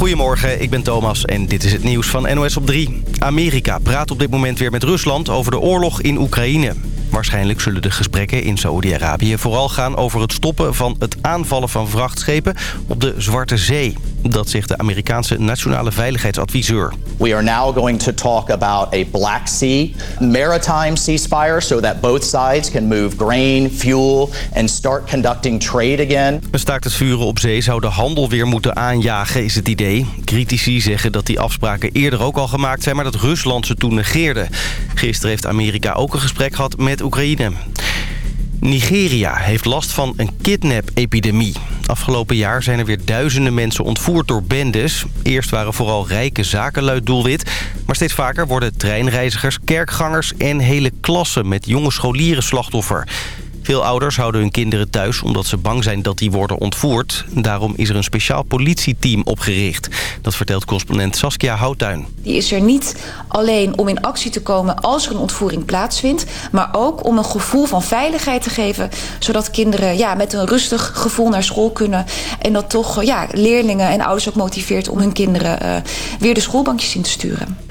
Goedemorgen, ik ben Thomas en dit is het nieuws van NOS op 3. Amerika praat op dit moment weer met Rusland over de oorlog in Oekraïne. Waarschijnlijk zullen de gesprekken in Saoedi-Arabië vooral gaan over het stoppen van het aanvallen van vrachtschepen op de Zwarte Zee. Dat zegt de Amerikaanse nationale veiligheidsadviseur. We are now going to talk about a Black Sea maritime ceasefire so that both sides can move grain, fuel and start conducting trade again. Een staakt het vuren op zee zou de handel weer moeten aanjagen, is het idee. Critici zeggen dat die afspraken eerder ook al gemaakt zijn, maar dat Rusland ze toen negeerde. Gisteren heeft Amerika ook een gesprek gehad met Oekraïne. Nigeria heeft last van een kidnap-epidemie. Afgelopen jaar zijn er weer duizenden mensen ontvoerd door bendes. Eerst waren vooral rijke zakenluid doelwit. Maar steeds vaker worden treinreizigers, kerkgangers en hele klassen met jonge scholieren slachtoffer. Veel ouders houden hun kinderen thuis omdat ze bang zijn dat die worden ontvoerd. Daarom is er een speciaal politieteam opgericht. Dat vertelt correspondent Saskia Houttuin. Die is er niet alleen om in actie te komen als er een ontvoering plaatsvindt... maar ook om een gevoel van veiligheid te geven... zodat kinderen ja, met een rustig gevoel naar school kunnen... en dat toch ja, leerlingen en ouders ook motiveert om hun kinderen uh, weer de schoolbankjes in te sturen.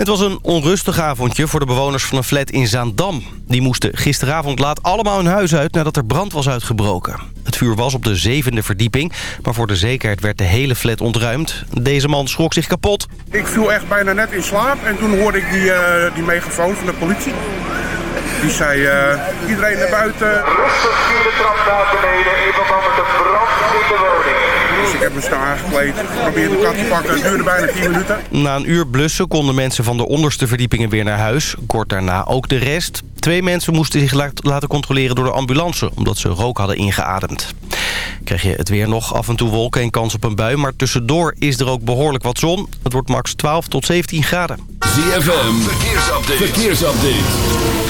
Het was een onrustig avondje voor de bewoners van een flat in Zaandam. Die moesten gisteravond laat allemaal hun huis uit nadat er brand was uitgebroken. Het vuur was op de zevende verdieping, maar voor de zekerheid werd de hele flat ontruimd. Deze man schrok zich kapot. Ik viel echt bijna net in slaap en toen hoorde ik die, uh, die megafoon van de politie. Die zei, uh, iedereen naar buiten. Rustig vierde trap naar beneden, in verband met de brand in de ik heb me snel aangekleed, probeerde de kat te pakken. Het duurde bijna 10 minuten. Na een uur blussen konden mensen van de onderste verdiepingen weer naar huis. Kort daarna ook de rest. Twee mensen moesten zich laten controleren door de ambulance... omdat ze rook hadden ingeademd. Krijg je het weer nog af en toe wolken en kans op een bui... maar tussendoor is er ook behoorlijk wat zon. Het wordt max 12 tot 17 graden. ZFM, verkeersupdate. verkeersupdate.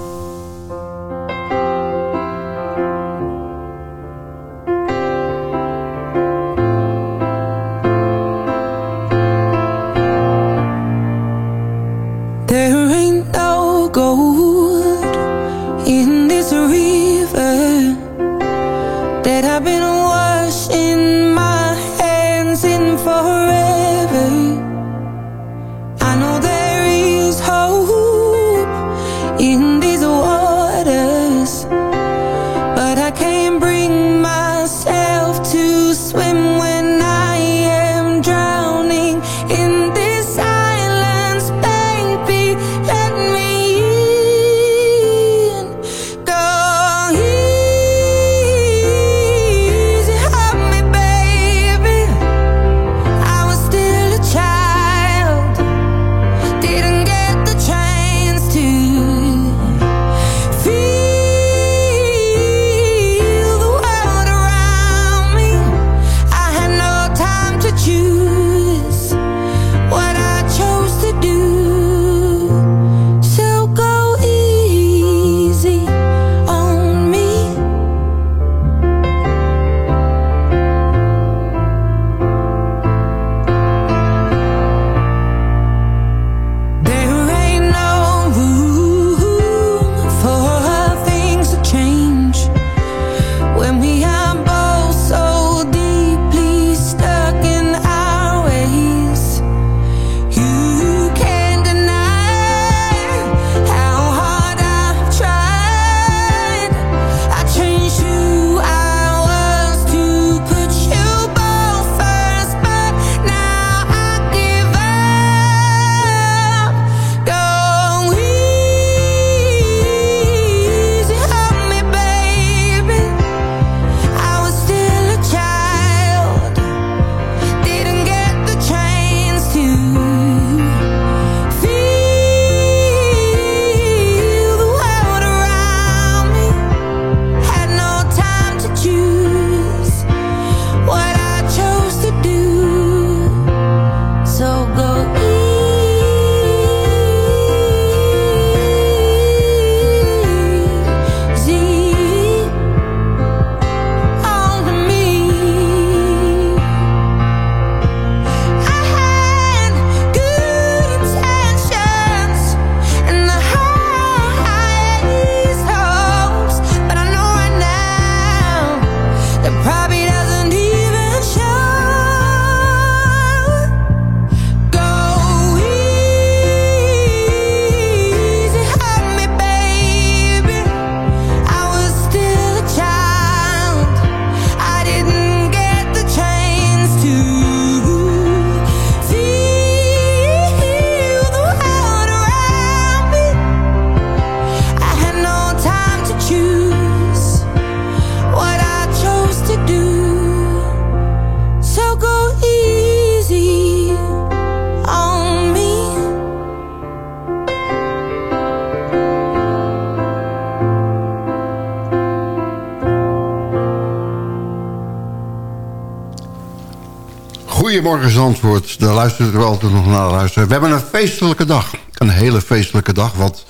Goedemorgen Zandvoort. Daar luisteren we altijd nog naar luisteren. We hebben een feestelijke dag. Een hele feestelijke dag. Want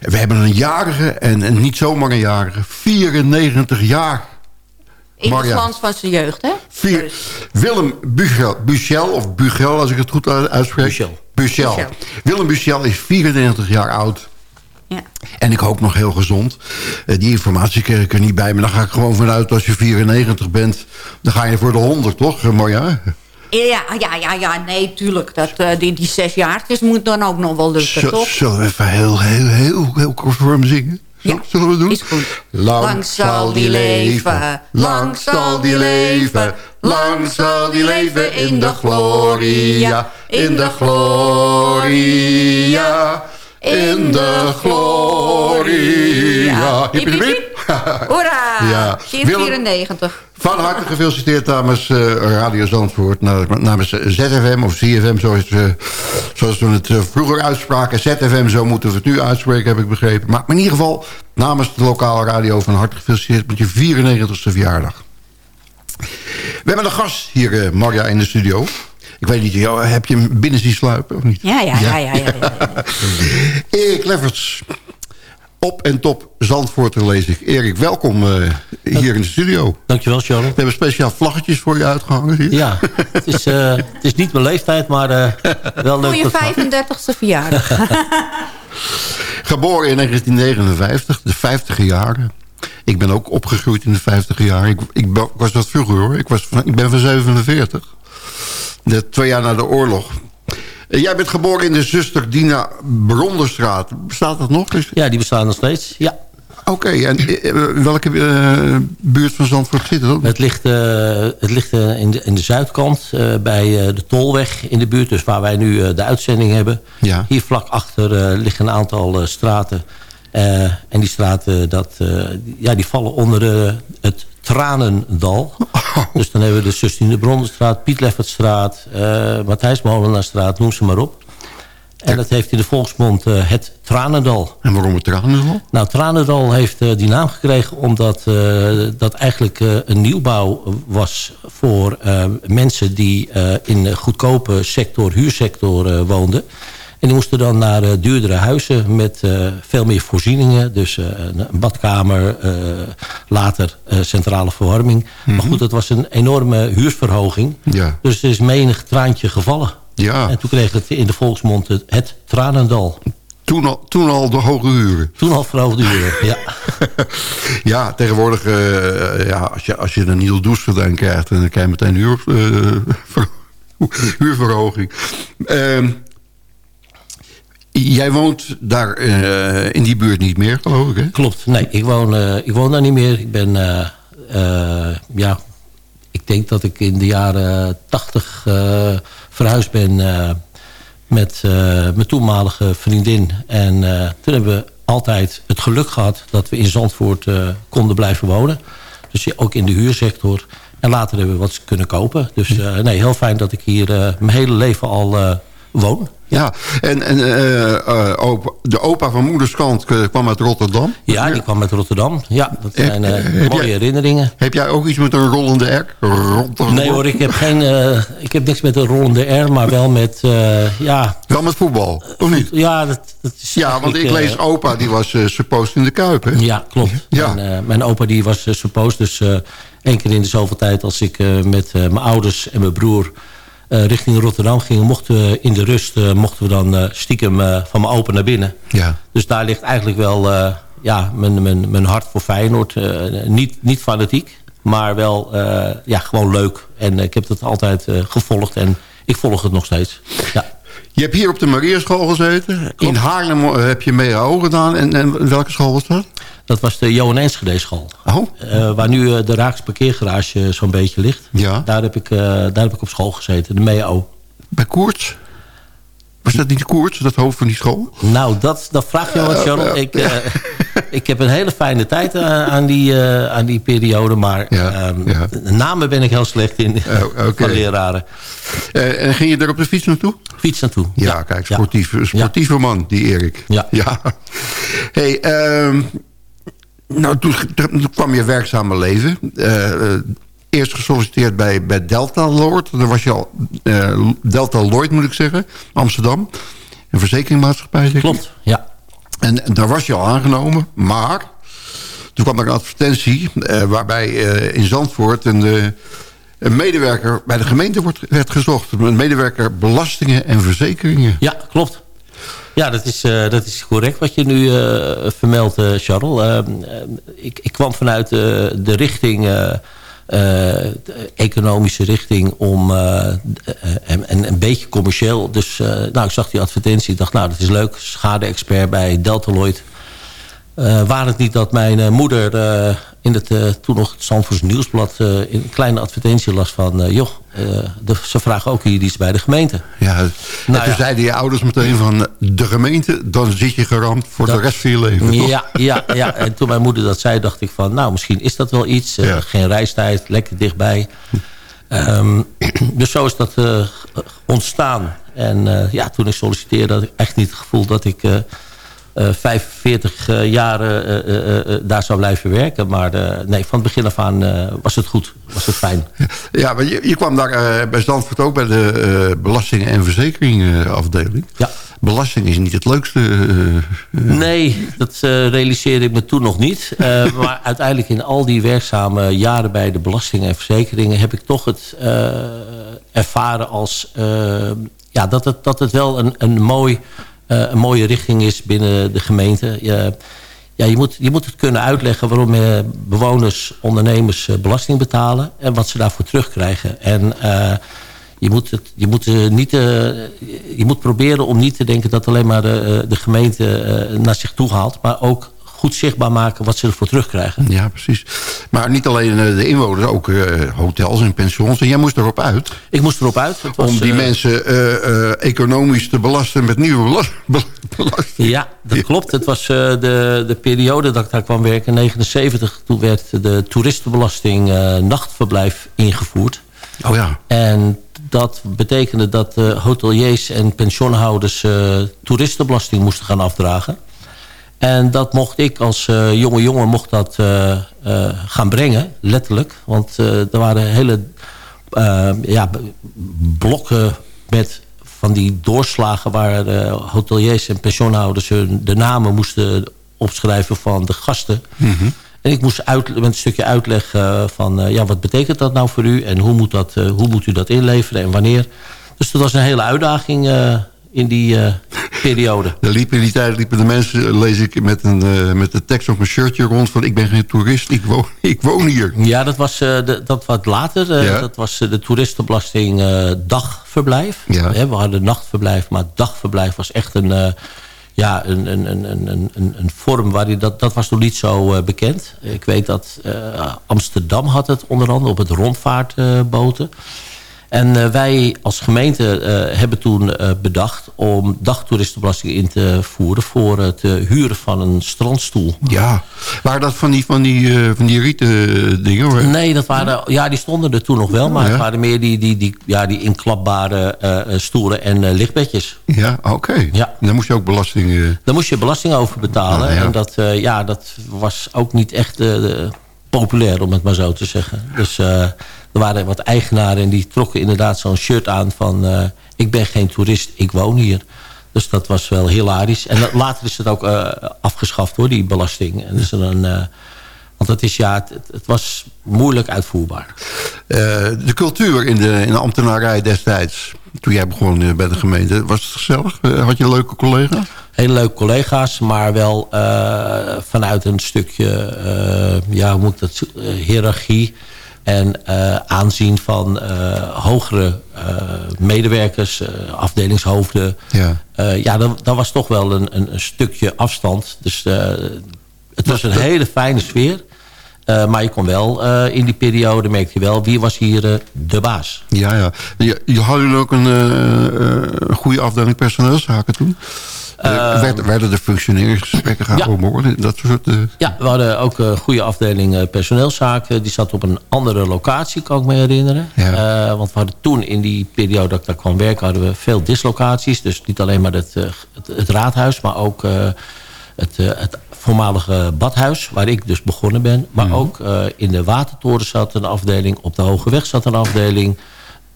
we hebben een jarige en, en niet zomaar een jarige. 94 jaar. In de glans van zijn jeugd, hè? Vier, Willem Buchel, Buchel, of Bugel als ik het goed uitspreek. Buchel. Buchel. Buchel. Willem Buchel is 94 jaar oud. Ja. En ik hoop nog heel gezond. Eh, die informatie kreeg ik er niet bij. Maar dan ga ik gewoon vanuit als je 94 bent. Dan ga je voor de 100, toch, eh, Marja? Ja, ja, ja, ja, nee, tuurlijk. Dat, eh, die, die zes jaartjes moet dan ook nog wel lukken, Zo- toch? Zullen we even heel, heel, heel, heel kort voor hem zingen? Ja, zullen we doen? is goed. Lang, Lang zal die leven, lang zal die leven, lang zal die leven in de gloria, in de gloria, in de gloria. Hiep, hiep, hiep. Hoera! Ja. Willem- 94. Van harte gefeliciteerd namens eh, Radio Zandvoort. na- Namens ZFM of CFM, zoals, eh, zoals we het eh, vroeger uitspraken. ZFM, zo moeten we het nu uitspreken, heb ik begrepen. Maar in ieder geval, namens de lokale radio van harte gefeliciteerd... met je 94ste verjaardag. We hebben een gast hier, Marja, in de studio. Ik weet niet, jou, heb je hem binnen zien sluipen of niet? Ja, ja, ja, ja. ja, ja. Erik Lefferts. Op en top Zandvoorter lees ik. Erik, welkom eh, hier in de studio. Dankjewel, Sharon. We hebben speciaal vlaggetjes voor je uitgehangen. Hier. Ja, het is, eh, het is niet mijn leeftijd, maar eh, wel leuk. Voor je dat- 35ste verjaardag. Geboren in 1959, de 50 jaren. Ik ben ook opgegroeid in de 50 jaar. Ik, ik was dat vroeger hoor. Ik, was van, ik ben van 47. De, twee jaar na de oorlog. Eh, Jij bent geboren in de zuster Dina Bronderstraat. Bestaat dat nog? Ja, die bestaan nog steeds. Ja. Oké, en eh, eh, welke buurt van Zandvoort zit dat? Het ligt, het ligt in, de, in de zuidkant bij de Tolweg in de buurt. Dus waar wij nu de uitzending hebben. Ja. Hier vlak achter liggen een aantal straten. En die straten dat, ja, die vallen onder het Tranendal. Dus dan hebben we de Sustine Brondenstraat, Piet Leffertstraat... eh Matthijs Molenaarstraat, noem ze maar op. En dat heeft in de volksmond eh, het Tranendal. En waarom het Tranendal? Nou, Tranendal heeft eh, die naam gekregen omdat dat eigenlijk een nieuwbouw was voor mensen die in de goedkope sector, huursector woonden. En die moesten dan naar eh, duurdere huizen met eh, veel meer voorzieningen. Dus eh, een, badkamer, later centrale verwarming. Maar goed, dat was een enorme huursverhoging. Ja. Dus er is menig traantje gevallen. Ja. En toen kreeg het in de volksmond het, het Tranendal. Toen al, toen al de hoge huren. Toen al verhoogde huren, ja. Ja, tegenwoordig, ja, als, je, als je een nieuw douchegordijn krijgt... dan krijg je meteen huur, ver- huurverhoging. Ehm, jij woont daar eh, in die buurt niet meer, geloof ik, hè? Klopt. Nee, ik woon, eh, ik woon daar niet meer. Ik ben, eh, ja, ik denk dat ik in de jaren tachtig verhuisd ben met mijn toenmalige vriendin. En toen hebben we altijd het geluk gehad dat we in Zandvoort konden blijven wonen. Dus ook in de huursector. En later hebben we wat kunnen kopen. Dus nee, heel fijn dat ik hier mijn hele leven al woon. Ja, en, en eh, eh, de opa van moederskant eh, kwam uit Rotterdam. Ja, die kwam uit Rotterdam. Ja, dat zijn mooie jij- herinneringen. Heb jij ook iets met een rollende R? Rotterdam? Nee hoor, ik heb, geen, ik heb niks met een rollende R, maar wel met, ja... Wel met voetbal, of niet? Ja, dat, dat is Ja, want ik lees opa, die was eh supposed in de Kuip, hè? Ja, klopt. Ja. En, eh, mijn opa die was uh, supposed, dus één keer in de zoveel tijd... als ik met mijn ouders en mijn broer eh, richting Rotterdam ging... mochten we in de rust eh, mochten we dan eh, stiekem van mijn opa naar binnen. Ja. Dus daar ligt eigenlijk wel ja, mijn, mijn, mijn hart voor Feyenoord. Niet, niet fanatiek, Maar wel ja, gewoon leuk. En ik heb het altijd gevolgd en ik volg het nog steeds. Ja. Je hebt hier op de Mariaschool gezeten. In Haarlem heb je MEAO gedaan. En, en welke school was dat? Dat was de Johan Enschede school. Oh. Eh, waar nu eh, de Raaks parkeergarage zo'n beetje ligt. Ja. Daar heb, ik, eh, daar heb ik op school gezeten, de MEO. Bij Koerts? Was dat niet Koerts, dat hoofd van die school? Nou, dat, dat vraag je wat, Charles. Ik, eh, ik heb een hele fijne tijd eh, aan, die, eh, aan die periode. Maar ehm, de namen ben ik heel slecht in Oh, van leraren. Eh, en ging je daar op de fiets naartoe? Fiets naartoe. Ja, kijk, sportief, sportieve man, die Erik. Ja. ja. Hey, ehm, nou, toen, toen kwam je werkzame leven. Eh, eh, eerst gesolliciteerd bij, bij Delta Lloyd. Daar was je al, eh, Delta Lloyd moet ik zeggen, Amsterdam. Een verzekeringmaatschappij, zeg Klopt, ja. En, en daar was je al aangenomen, maar... Toen kwam er een advertentie waarbij in Zandvoort een, een medewerker bij de gemeente wordt, werd gezocht. Een medewerker belastingen en verzekeringen. Ja, klopt. Ja, dat is, eh, dat is correct wat je nu eh, vermeldt, eh, Charles. Eh, eh, ik, ik kwam vanuit de richting... economische richting om en, en een beetje commercieel. Dus nou, ik zag die advertentie. Ik dacht, nou, dat is leuk. Schade-expert bij Deltaloid. Eh waar het niet dat mijn eh, moeder eh, in het toen nog het Zandvoors Nieuwsblad... in een kleine advertentie las van... joh, de, ze vragen ook hier iets bij de gemeente. Ja, en Nou toen ja. zeiden je ouders meteen van de gemeente, dan zit je geramd voor de rest van je leven. toch? Ja, ja, ja, en toen mijn moeder dat zei, dacht ik van... nou, misschien is dat wel iets. Ja. Geen reistijd, lekker dichtbij. Ehm, dus zo is dat ontstaan. En ja, toen ik solliciteerde had ik echt niet het gevoel dat ik... eh, eh, 45 eh, eh, eh, eh, daar zou blijven werken. Maar nee, van het begin af aan was het goed. Was het fijn. Ja, maar je, je kwam daar bij Zandvoort ook bij de belastingen- en verzekeringafdeling. Ja. Belasting is niet het leukste. Nee, dat realiseerde ik me toen nog niet. Maar uiteindelijk in al die werkzame jaren bij de belastingen en verzekeringen... heb ik toch het ervaren als... ja, dat, het, dat het wel een, een, mooi, een mooie richting is binnen de gemeente. Je, ja, je, moet, je moet het kunnen uitleggen waarom eh, bewoners, ondernemers eh, belasting betalen... en wat ze daarvoor terugkrijgen. En... eh, je moet, het, je, moet, eh, niet, eh, je moet proberen om niet te denken dat alleen maar de, eh, de gemeente eh, naar zich toe haalt. Maar ook goed zichtbaar maken wat ze ervoor terugkrijgen. Ja, precies. Maar niet alleen eh, de inwoners, ook eh, hotels en pensions. En jij moest erop uit. Ik moest erop uit. Was, om die eh, mensen economisch te belasten met nieuwe belas- bel- belasting. Ja, dat klopt. Het was de, de periode dat ik daar kwam werken, 79. Toen werd de toeristenbelasting nachtverblijf ingevoerd. Oh ja. En dat betekende dat hoteliers en pensionhouders eh, toeristenbelasting moesten gaan afdragen. En dat mocht ik als eh, jonge jongen mocht dat, eh, eh, gaan brengen, letterlijk. Want er waren hele ja, blokken met van die doorslagen... waar hoteliers en pensionhouders hun, de namen moesten opschrijven van de gasten. En ik moest uit, met een stukje uitleg van... ja, wat betekent dat nou voor u en hoe moet, dat, hoe moet u dat inleveren en wanneer. Dus dat was een hele uitdaging in die eh, periode. Er liepen in die tijd liepen de mensen, eh, lees ik, met, een, eh, met de tekst op een shirtje rond van... ik ben geen toerist, ik woon, ik woon hier. Ja, dat was de, dat wat later. Ja. Dat was de toeristenbelasting dagverblijf. Ja. We hadden nachtverblijf, maar dagverblijf was echt een, ja, een, een, een, een, een, een vorm waarin dat, dat was nog niet zo bekend. Ik weet dat Amsterdam had het onder andere op het rondvaartboten. En eh, wij als gemeente eh, hebben toen eh, bedacht om dagtoeristenbelasting in te voeren voor het huren van een strandstoel. Ja, waren dat van die, van die, van die rieten dingen? hoor? Nee, dat waren, ja, die stonden er toen nog wel. Maar Ja. het waren meer die, die, die, ja, die inklapbare stoelen en eh, lichtbedjes. Ja, oké. Ja. Dan moest je ook belasting... eh, Daar moest je belasting over betalen. Ah, ja. En dat, ja, dat was ook niet echt populair, om het maar zo te zeggen. Dus er waren wat eigenaren en die trokken inderdaad zo'n shirt aan van... eh, ik ben geen toerist, ik woon hier. Dus dat was wel hilarisch. En dat- later is het ook eh, afgeschaft hoor, die belasting. En dus dan, eh, want het, is, ja, het, het was moeilijk uitvoerbaar. de cultuur in de, in de ambtenarij destijds, toen jij begon bij de gemeente, was het gezellig? Had je leuke collega's? hele leuke collega's, maar wel vanuit een stukje, ja, hoe moet ik dat, hiërarchie. En aanzien van hogere medewerkers, afdelingshoofden. Ja, ja dat, dat was toch wel een, een, een stukje afstand. Dus het was een hele fijne sfeer. Maar je kon wel in die periode, merkte je wel, wie was hier de baas. Ja, ja. Je, je hadden jullie ook een goede afdeling personeelszaken toen? Werd, werden er functioneringsgesprekken gehouden? Ja. Dat soort, ja, we hadden ook een goede afdeling personeelszaken. Die zat op een andere locatie, kan ik me herinneren. Ja. want we hadden toen in die periode dat ik daar kwam werken... hadden we veel dislocaties. Dus niet alleen maar het, het, het raadhuis, maar ook het, het voormalige badhuis, waar ik dus begonnen ben. Maar Mhm. ook uh, in de Watertoren zat een afdeling. Op de Hoge Weg zat een afdeling.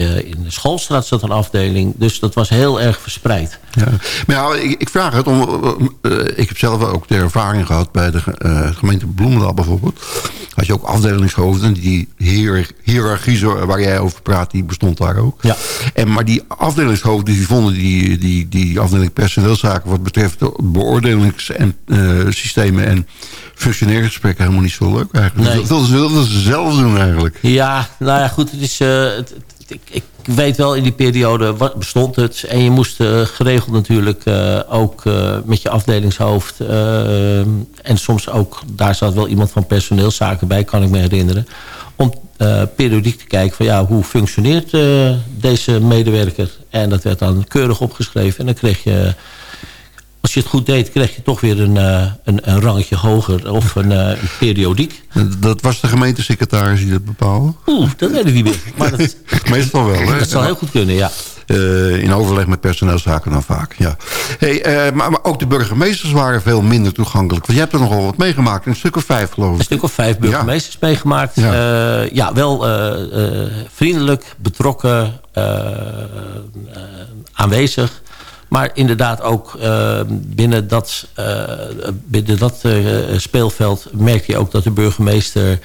Uh, in de Schoolstraat zat een afdeling. Dus dat was heel erg verspreid. Ja. Maar ja, ik, ik vraag het om... Uh, ik heb zelf ook de ervaring gehad bij de gemeente Bloemendaal bijvoorbeeld. Had je ook afdelingshoofden. Die hier, hiërarchie waar jij over praat, die bestond daar ook. Ja. En, maar die afdelingshoofden die vonden die, die, die afdeling personeelszaken... wat betreft de beoordelingssystemen en functioneringsgesprekken helemaal niet zo leuk eigenlijk. Nee. Dat wilden ze zelf doen eigenlijk. Ja, nou ja, goed. Het is, het, ik, ik, weet wel, in die periode wat bestond het. En je moest uh, geregeld natuurlijk uh, ook uh, met je afdelingshoofd... en soms ook, daar zat wel iemand van personeelszaken bij, kan ik me herinneren... om periodiek te kijken van ja, hoe functioneert deze medewerker. En dat werd dan keurig opgeschreven. En dan kreeg je als je het goed deed, kreeg je toch weer een, uh, een, een rangetje hoger of een, uh, een, periodiek. Dat was de gemeentesecretaris die dat bepaalde? Oeh, dat weet ik niet meer. Maar dat, Meestal wel, hè? Dat zou heel goed kunnen, ja. Uh, in overleg met personeelszaken dan vaak, ja. Hey, maar, maar, ook de burgemeesters waren veel minder toegankelijk. Want je hebt er nogal wat meegemaakt, een stuk of vijf geloof ik. Een stuk of vijf burgemeesters ja. meegemaakt. Ja, ja wel vriendelijk, betrokken, aanwezig... Maar inderdaad ook uh, binnen dat, uh, binnen dat uh, speelveld merkte je ook dat de burgemeester...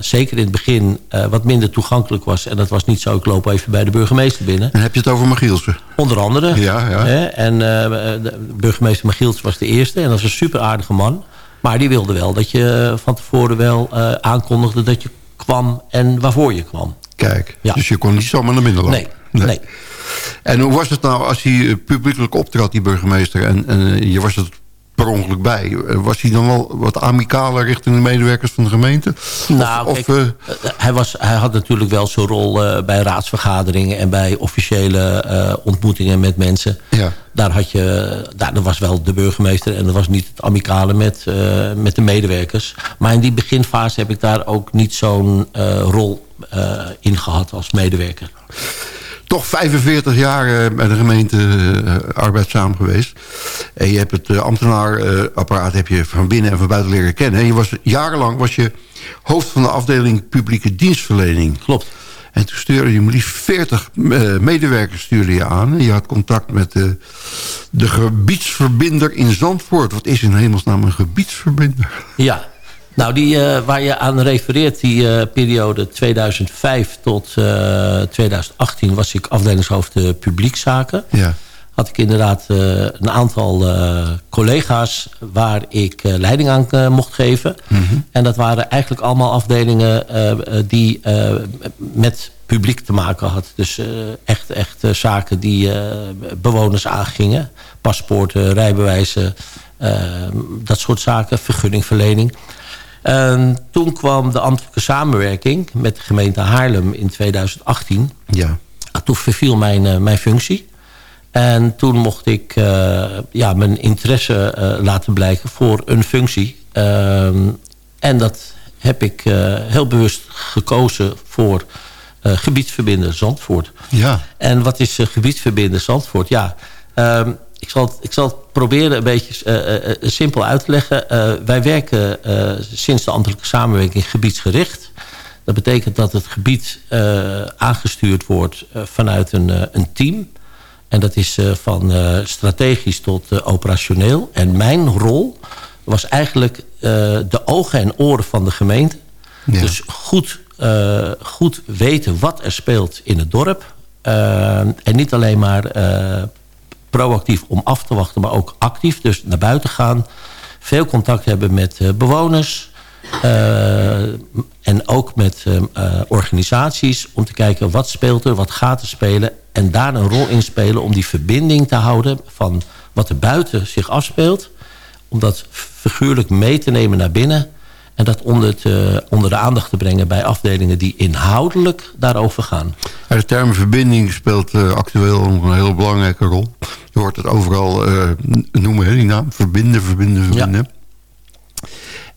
zeker in het begin wat minder toegankelijk was. En dat was niet zo, ik loop even bij de burgemeester binnen. En heb je het over Magielsen? Onder andere. Ja, ja. Hè? En de burgemeester Magielsen was de eerste. En dat was een super aardige man. Maar die wilde wel dat je van tevoren wel aankondigde dat je kwam en waarvoor je kwam. Kijk, ja. dus je kon niet zomaar naar binnen lopen? Nee, nee. nee. En hoe was het nou als hij publiekelijk optrad, die burgemeester... en, en je was er per ongeluk bij? Was hij dan wel wat amicaler richting de medewerkers van de gemeente? Nou, of, kijk, of, uh, hij, was, hij had natuurlijk wel zijn rol uh, bij raadsvergaderingen... en bij officiële uh, ontmoetingen met mensen. Ja. Daar, had je, daar, daar was wel de burgemeester en dat was niet het amicale met, met de medewerkers. Maar in die beginfase heb ik daar ook niet zo'n rol in gehad als medewerker toch 45 jaar bij de gemeente uh, arbeid samen geweest. En je hebt het uh, ambtenaarapparaat heb je van binnen en van buiten leren kennen. En je was, jarenlang was je hoofd van de afdeling publieke dienstverlening. Klopt. En toen stuurde je maar liefst 40 uh, medewerkers stuurde je aan. En je had contact met de, de gebiedsverbinder in Zandvoort. Wat is in hemelsnaam een gebiedsverbinder? Ja, nou, die uh, waar je aan refereert, die uh, periode 2005 tot uh, 2018... was ik afdelingshoofd publiekzaken. Ja. Had ik inderdaad een aantal collega's waar ik leiding aan mocht geven. Mhm. Mm -hmm. En dat waren eigenlijk allemaal afdelingen die met publiek te maken had. Dus echt, echt zaken die bewoners aangingen. Paspoorten, rijbewijzen, dat soort zaken, vergunningverlening... En toen kwam de ambtelijke samenwerking met de gemeente Haarlem in 2018. Ja. Toen verviel mijn, uh, mijn functie. En toen mocht ik uh, ja, mijn interesse uh, laten blijken voor een functie. en dat heb ik heel bewust gekozen voor gebiedsverbinder Zandvoort. Ja. En wat is gebiedsverbinder Zandvoort? Ja, ik zal, het, ik zal het proberen een beetje uh, uh, simpel uit te leggen. Wij werken sinds de ambtelijke samenwerking gebiedsgericht. Dat betekent dat het gebied aangestuurd wordt vanuit een, een team. En dat is van strategisch tot operationeel. En mijn rol was eigenlijk de ogen en oren van de gemeente. Ja. Dus goed, goed weten wat er speelt in het dorp. en niet alleen maar proactief om af te wachten, maar ook actief. Dus naar buiten gaan. Veel contact hebben met uh, bewoners. Eh, en ook met eh, organisaties om te kijken wat speelt er, wat gaat er spelen. En daar een rol in spelen om die verbinding te houden van wat er buiten zich afspeelt. Om dat figuurlijk mee te nemen naar binnen. En dat onder, te, onder de aandacht te brengen bij afdelingen die inhoudelijk daarover gaan. De term verbinding speelt uh, actueel een hele belangrijke rol. Je hoort het overal uh, noemen, hè, die naam. Verbinden, verbinden, verbinden.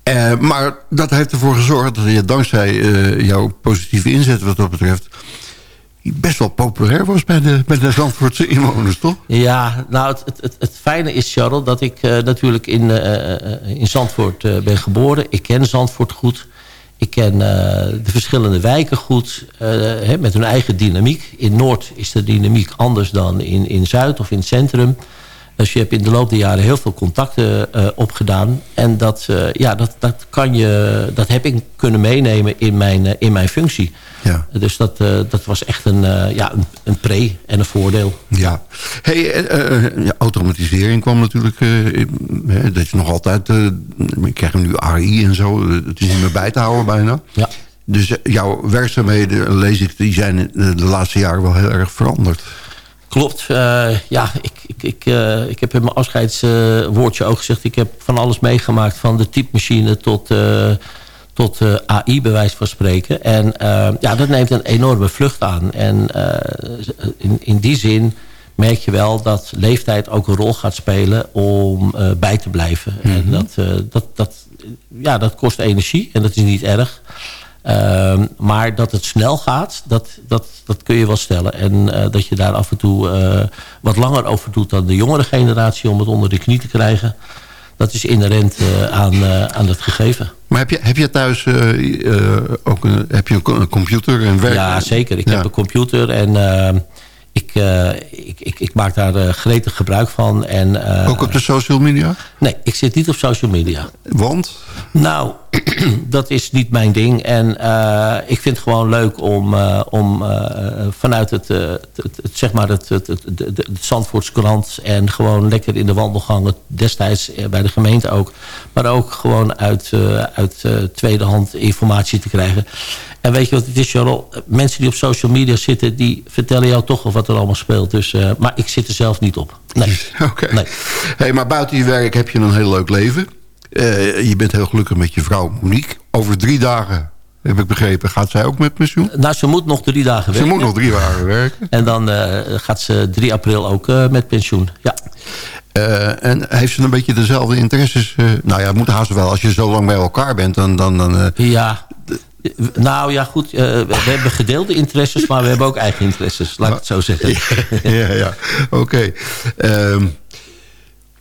Ja. Uh, maar dat heeft ervoor gezorgd dat je dankzij jouw positieve inzet wat dat betreft best wel populair was bij de, bij de Zandvoortse inwoners, toch? Ja, nou, het, het, het fijne is, Charles, dat ik uh, natuurlijk in, uh, in Zandvoort ben geboren. Ik ken Zandvoort goed. Ik ken de verschillende wijken goed, hè, met hun eigen dynamiek. In Noord is de dynamiek anders dan in, in Zuid of in het centrum. Dus je hebt in de loop der jaren heel veel contacten opgedaan. En dat, ja, dat, dat, kan je, dat heb ik kunnen meenemen in mijn, in mijn functie. Ja. Dus dat, dat was echt een, ja, een, een, pre en een voordeel. Ja. Hey, ja, automatisering kwam natuurlijk. dat is nog altijd. ik krijg nu AI en zo. Het is niet meer bij te houden bijna. Ja. Dus jouw werkzaamheden, lees ik, die zijn de laatste jaren wel heel erg veranderd. Klopt. Uh, ja, ik, ik, ik, uh, ik heb in mijn afscheidswoordje uh, ook gezegd... ik heb van alles meegemaakt. Van de typemachine tot, tot AI, bij wijze van spreken. En ja, dat neemt een enorme vlucht aan. En in, in die zin merk je wel dat leeftijd ook een rol gaat spelen... om bij te blijven. Mm -hmm. En dat, dat, dat, ja, dat kost energie en dat is niet erg... Uh, maar dat het snel gaat, dat, dat, dat kun je wel stellen. En uh, dat je daar af en toe uh, wat langer over doet dan de jongere generatie... om het onder de knie te krijgen. Dat is inherent aan, aan het gegeven. Maar heb je, heb je thuis ook een, heb je een computer en werk? Ja, zeker. Ik ja. heb een computer en ehm, ik, uh, ik, ik, ik, maak daar uh, gretig gebruik van. En, uh, Ook op de social media? Nee, ik zit niet op social media. Want? Nou, dat is niet mijn ding. En ik vind het gewoon leuk om, om vanuit het, het, het, het, zeg maar het, het, het, het, het Zandvoortskrant... en gewoon lekker in de wandelgangen, destijds bij de gemeente ook... maar ook gewoon uit, uit tweedehand informatie te krijgen... En weet je wat het is, Charles? Mensen die op social media zitten... die vertellen jou toch of wat er allemaal speelt. Dus, uh, maar ik zit er zelf niet op. Nee. Oké. Okay. Nee. Hey, maar buiten je werk heb je een heel leuk leven. Uh, je bent heel gelukkig met je vrouw Monique. Over drie dagen, heb ik begrepen, gaat zij ook met pensioen? Nou, ze moet nog drie dagen werken. Ze moet nog drie dagen werken. En dan uh, gaat ze 3 april ook met pensioen, ja. Uh, en heeft ze een beetje dezelfde interesses? Uh, nou ja, moet haast wel. Als je zo lang bij elkaar bent, dan... dan, dan uh, ja, nou ja, goed. Uh, we hebben gedeelde interesses, maar we hebben ook eigen interesses. Laat ik het zo zeggen. ja, ja. Oké. Okay. Um,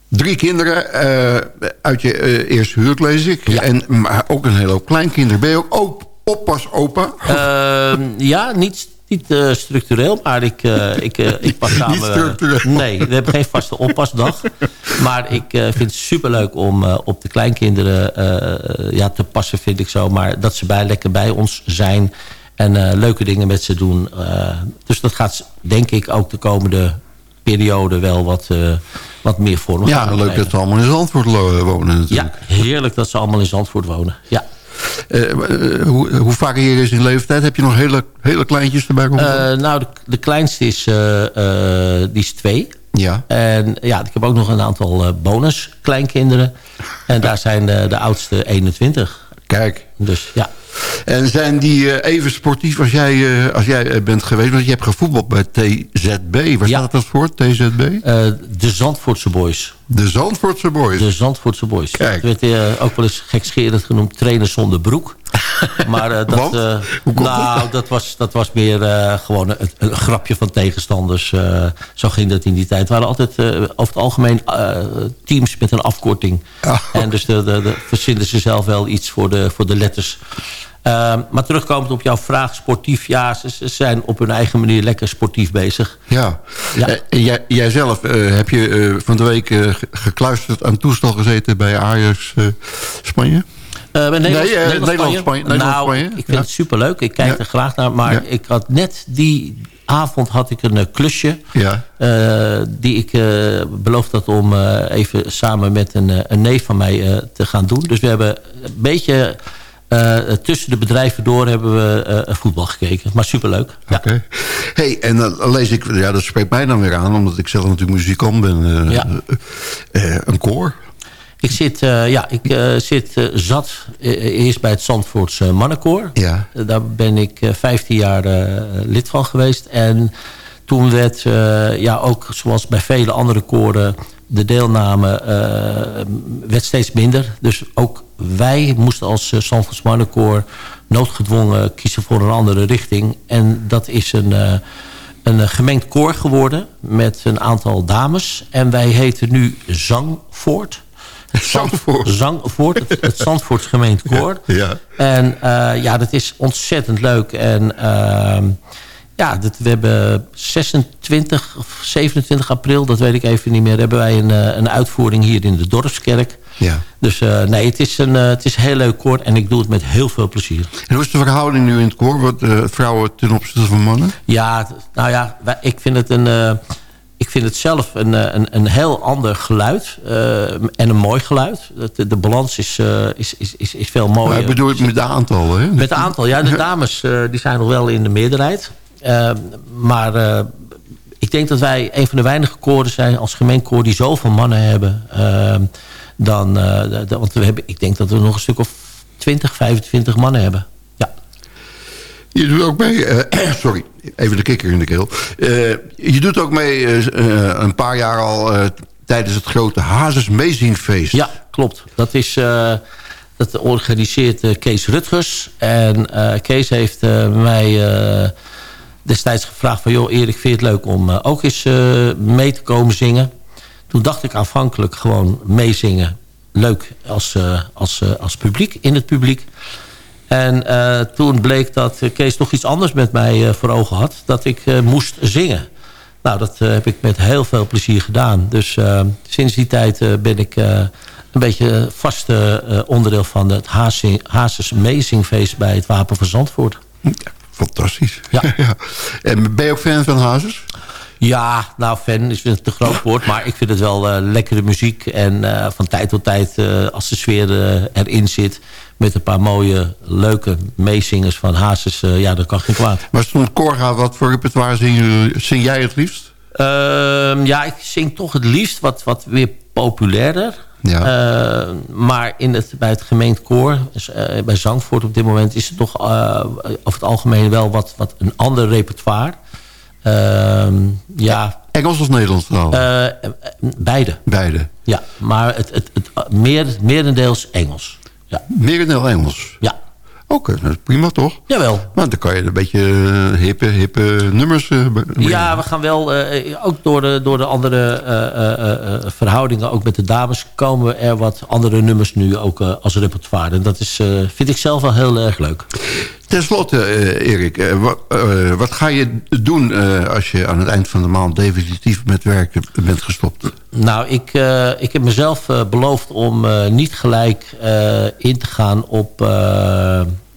drie kinderen uh, uit je uh, eerste huwelijk, lees ik. Ja. En, maar ook een hele hoop kleinkinderen. Ben je ook, oppas opa? Uh, ja, niet, niet uh, structureel, maar ik, uh, ik, uh, ik pas samen... niet structureel? nee, we hebben geen vaste oppasdag. maar ik vind het superleuk om op de kleinkinderen ja, te passen, vind ik zo. Maar dat ze bij, lekker bij ons zijn en leuke dingen met ze doen. dus dat gaat, denk ik, ook de komende periode wel wat, wat meer vorm Ja, leuk dat ze allemaal in Zandvoort wonen natuurlijk. Ja, heerlijk dat ze allemaal in Zandvoort wonen, ja. Uh, uh, hoe, hoe vaak hier is in leeftijd? Heb je nog hele, hele kleintjes erbij? Uh, nou, de, de, kleinste is, die is twee. Ja. En ja, ik heb ook nog een aantal bonus kleinkinderen. En daar zijn de, de oudste 21. Kijk. Dus ja. En zijn die even sportief als jij, als jij bent geweest? Want je hebt gevoetbald bij TZB. Waar ja. staat dat voor, TZB? de Zandvoortse Boys. De Zandvoortse Boys? De Zandvoortse Boys. Kijk. Het werd ook wel eens gekscherend genoemd trainer zonder broek. maar uh, dat? Uh, nou, dat? was, dat was meer gewoon een, een, grapje van tegenstanders. zo ging dat in die tijd. Het waren altijd over het algemeen teams met een afkorting. Oh. En dus de, de, de, verzinnen ze zelf wel iets voor de, voor de letters. Uh, maar terugkomend op jouw vraag, sportief, ja, ze, ze, zijn op hun eigen manier lekker sportief bezig. Ja, ja. en jij, jij zelf, uh, heb je van de week gekluisterd aan toestel gezeten bij Ajax Spanje? Uh, Nederland, nee, Nederland, Nederland, Spanje. Nederland, nou, ik vind ja. het superleuk. Ik kijk ja. er graag naar. Maar Ja. ik had net die avond had ik een eh, klusje. Ja. eh, die ik uh, beloofd had om uh, even samen met een, een neef van mij te gaan doen. Dus we hebben een beetje tussen de bedrijven door hebben we voetbal gekeken. Maar superleuk. Oké. Okay. Hey, en dan lees ik, ja, dat spreekt mij dan weer aan, omdat ik zelf natuurlijk muzikant ben. Ja. een koor. Ik zit, uh, ja, ik, uh, zit uh, zat eerst bij het Zandvoortse mannenkoor. Ja. daar ben ik 15 jaar lid van geweest. En toen werd, ja, ook zoals bij vele andere koren... de deelname werd steeds minder. Dus ook wij moesten als Zandvoorts mannenkoor... noodgedwongen kiezen voor een andere richting. En dat is een een gemengd koor geworden met een aantal dames. En wij heten nu Zangvoort. Zandvoort. Zangvoort, het, het Zandvoorts gemeente koor. Ja, ja. En uh, ja, dat is ontzettend leuk. En uh, ja, dat, we hebben 26 of 27 april, dat weet ik even niet meer... hebben wij een, een uitvoering hier in de Dorpskerk. Ja. Dus uh, nee, het is, een, het is een heel leuk koor en ik doe het met heel veel plezier. En hoe is de verhouding nu in het koor? Wat, vrouwen ten opzichte van mannen? Ja, nou ja, ik vind het een ik vind het zelf een, een, een heel ander geluid. Uh, en een mooi geluid. De, de balans is, uh, is, is, is, is veel mooier. Maar bedoel je met de aantal, hè? Met de aantal, ja. De dames uh, die zijn nog wel in de meerderheid. maar ik denk dat wij een van de weinige koren zijn als gemeenkoor... die zoveel mannen hebben. dan, de, want we hebben, ik denk dat we nog een stuk of 20, 25 mannen hebben. Je doet ook mee, uh, sorry, even de kikker in de keel. Uh, je doet ook mee uh, een paar jaar al tijdens het grote Hazes Mezingfeest. Ja, klopt. Dat is... dat organiseert Kees Rutgers. En Kees heeft mij destijds gevraagd van... joh, Erik, vind je het leuk om ook eens mee te komen zingen? Toen dacht ik aanvankelijk gewoon meezingen. Leuk als, als, als publiek, in het publiek. En uh, toen bleek dat Kees nog iets anders met mij uh, voor ogen had. Dat ik uh, moest zingen. Nou, dat heb ik met heel veel plezier gedaan. Dus sinds die tijd ben ik een beetje vast onderdeel van het Hazes Amazingfeest bij het Wapen van Zandvoort. Ja, fantastisch. Ja. ja. En ben je ook fan van Hazes? Ja, nou fan is een te groot woord. Maar ik vind het wel lekkere muziek. En van tijd tot tijd, als de sfeer erin zit... met een paar mooie, leuke meezingers van Hazes... ja, dat kan geen kwaad. Maar stond Corga, wat voor repertoire zing, zing jij het liefst? Ehm, ja, ik zing toch het liefst wat, wat weer populairder. Ja. maar in het, bij het gemeente koor, dus, bij Zangvoort op dit moment... is het toch over het algemeen wel wat, wat een ander repertoire... Uh, ja. Engels of Nederlands trouwens? Beide. Beide. Ja, maar het, het, het meer, merendeels Engels. Ja. Merendeel Engels? Ja. Oké, okay, prima toch? Jawel. Maar dan kan je een beetje hippe, hippe nummers... Uh, ja, we gaan wel, uh, ook door de, door de andere uh, verhoudingen, ook met de dames... komen er wat andere nummers nu ook als repertoire. En dat is, vind ik zelf wel heel erg leuk. Ten slotte, Erik, wat, wat, ga je doen als je aan het eind van de maand definitief met werk bent gestopt? Nou, ik, ik heb mezelf beloofd om niet gelijk in te gaan op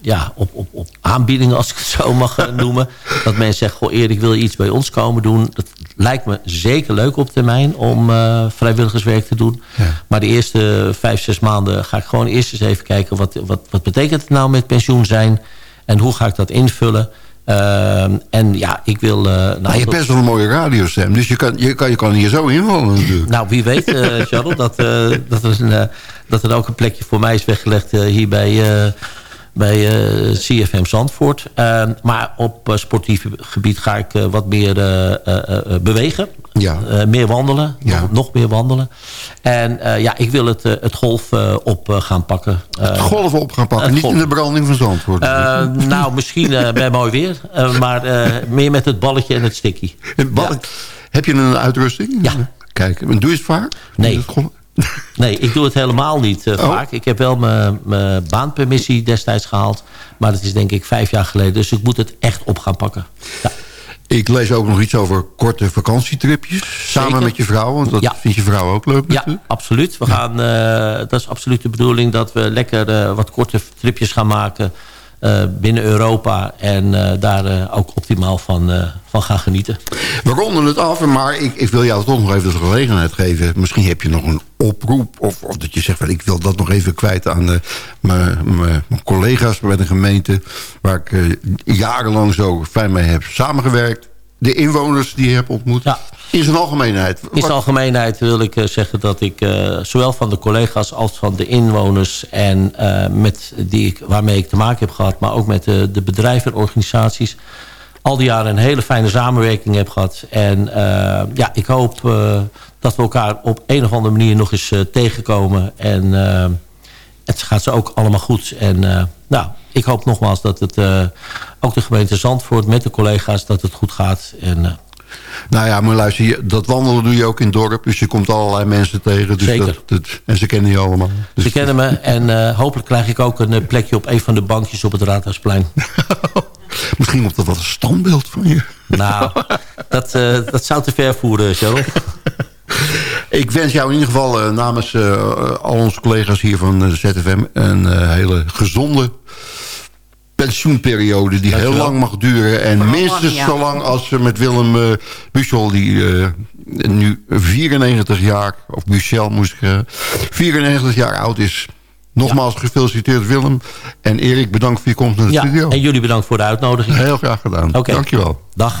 ja, op, op, op aanbiedingen, als ik het zo mag noemen. Dat mensen zeggen, goh Erik, wil je iets bij ons komen doen? Dat lijkt me zeker leuk op termijn om uh, vrijwilligerswerk te doen. Ja. Maar de eerste vijf, zes maanden ga ik gewoon eerst eens even kijken... wat, wat, wat betekent het nou met pensioen zijn? En hoe ga ik dat invullen? Uh, en ja, ik wil... Uh, nou, nou, je hebt best wel een mooie radiostem. Dus je kan, je kan, je kan hier zo invallen natuurlijk. Nou, wie weet, uh, Charles, dat, dat, er een, dat er ook een plekje voor mij is weggelegd hier bij bij uh, CFM Zandvoort. Maar op uh, sportief gebied ga ik wat meer bewegen. Ja. meer wandelen. Ja. Nog, nog, meer wandelen. En ja, ik wil het, het golf op gaan pakken. het golf op gaan pakken, niet golf. in de branding van Zandvoort. nou, misschien bij mooi weer. maar meer met het balletje en het sticky. Ja. Heb je een uitrusting? Ja. Kijk, doe je het vaak? Nee. Nee, ik doe het helemaal niet uh, oh. vaak. Ik heb wel mijn baanpermissie destijds gehaald. Maar dat is denk ik vijf jaar geleden. Dus ik moet het echt op gaan pakken. Ja. Ik lees ook nog iets over korte vakantietripjes. Samen Zeker. met je vrouw. Want dat ja. vindt je vrouw ook leuk Ja, absoluut. We gaan, uh, dat is absoluut de bedoeling dat we lekker uh, wat korte tripjes gaan maken. Binnen Europa. En daar ook optimaal van, van gaan genieten. We ronden het af, maar ik, ik wil jou toch nog even de gelegenheid geven. Misschien heb je nog een oproep. Of, of dat je zegt, van, ik wil dat nog even kwijt aan mijn collega's bij de gemeente. Waar ik jarenlang zo fijn mee heb samengewerkt de inwoners die je hebt ontmoet. Ja. In zijn algemeenheid. In zijn algemeenheid wil ik eh, zeggen dat ik uh, zowel van de collega's als van de inwoners... en uh, met die ik, waarmee ik te maken heb gehad... maar ook met de, de bedrijven en organisaties... al die jaren een hele fijne samenwerking heb gehad. En ja, ik hoop dat we elkaar op een of andere manier nog eens tegenkomen. En het gaat ze ook allemaal goed. En nou, ik hoop nogmaals dat het ook de gemeente Zandvoort met de collega's dat het goed gaat. En, uh, nou ja, maar luister, dat wandelen doe je ook in het dorp. Dus je komt allerlei mensen tegen. Dus Zeker. Dat, en ze kennen je allemaal. Dus ze kennen me en uh, hopelijk krijg ik ook een eh, plekje op een van de bankjes op het Raadhuisplein. Misschien op dat wat een standbeeld van je. Nou, dat, uh, dat zou te ver voeren, Cheryl. Ik wens jou in ieder geval namens al onze collega's hier van de ZFM... een hele gezonde pensioenperiode die heel lang mag duren. En minstens zo lang als we met Willem uh, Buchel, die uh, nu 94 jaar, of Buchel moest ik uh, 94 jaar oud is. Nogmaals gefeliciteerd Willem. En Erik, bedankt voor je komst naar de ja, studio. En jullie bedankt voor de uitnodiging. Heel graag gedaan. Okay. Dankjewel. Dag.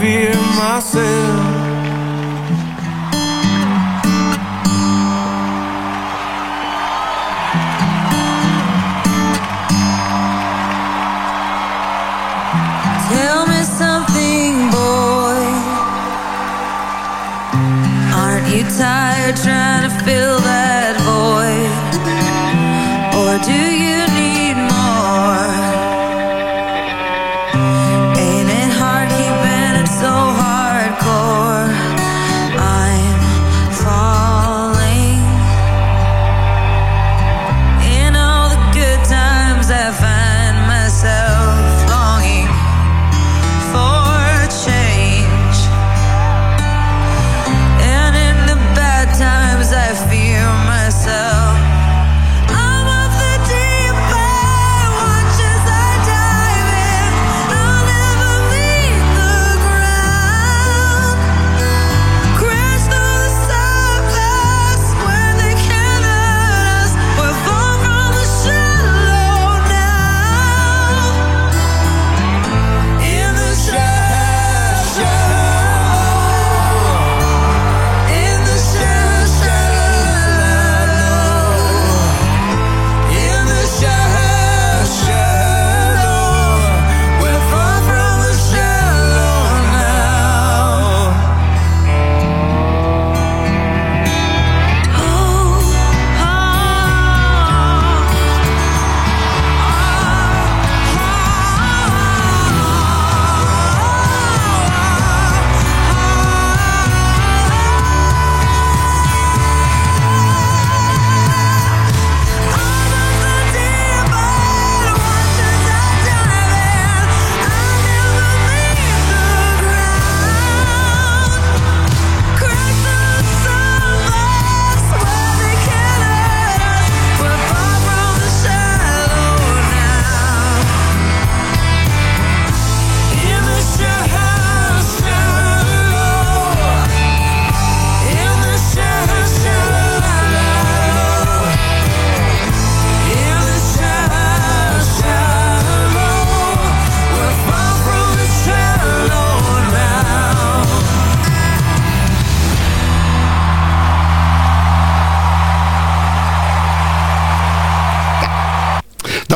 fear myself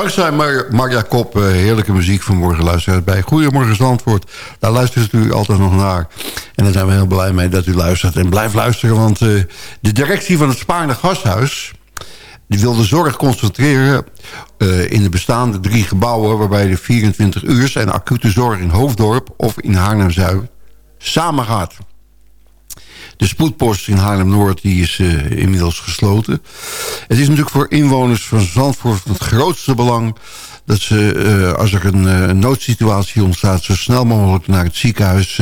Dankzij Mar Marja Kop, uh, heerlijke muziek vanmorgen luisteraars bij Goedemorgen Zandvoort. Daar luistert u altijd nog naar. En daar zijn we heel blij mee dat u luistert. En blijf luisteren, want uh, de directie van het Spaarne Gasthuis... die wil de zorg concentreren uh, in de bestaande drie gebouwen... waarbij de 24 uur en acute zorg in Hoofddorp of in Haarlem-Zuid samen gaat. De spoedpost in Haarlem-Noord is uh, inmiddels gesloten. Het is natuurlijk voor inwoners van Zandvoort van het grootste belang... dat ze, uh, als er een uh, noodsituatie ontstaat... zo snel mogelijk naar het ziekenhuis,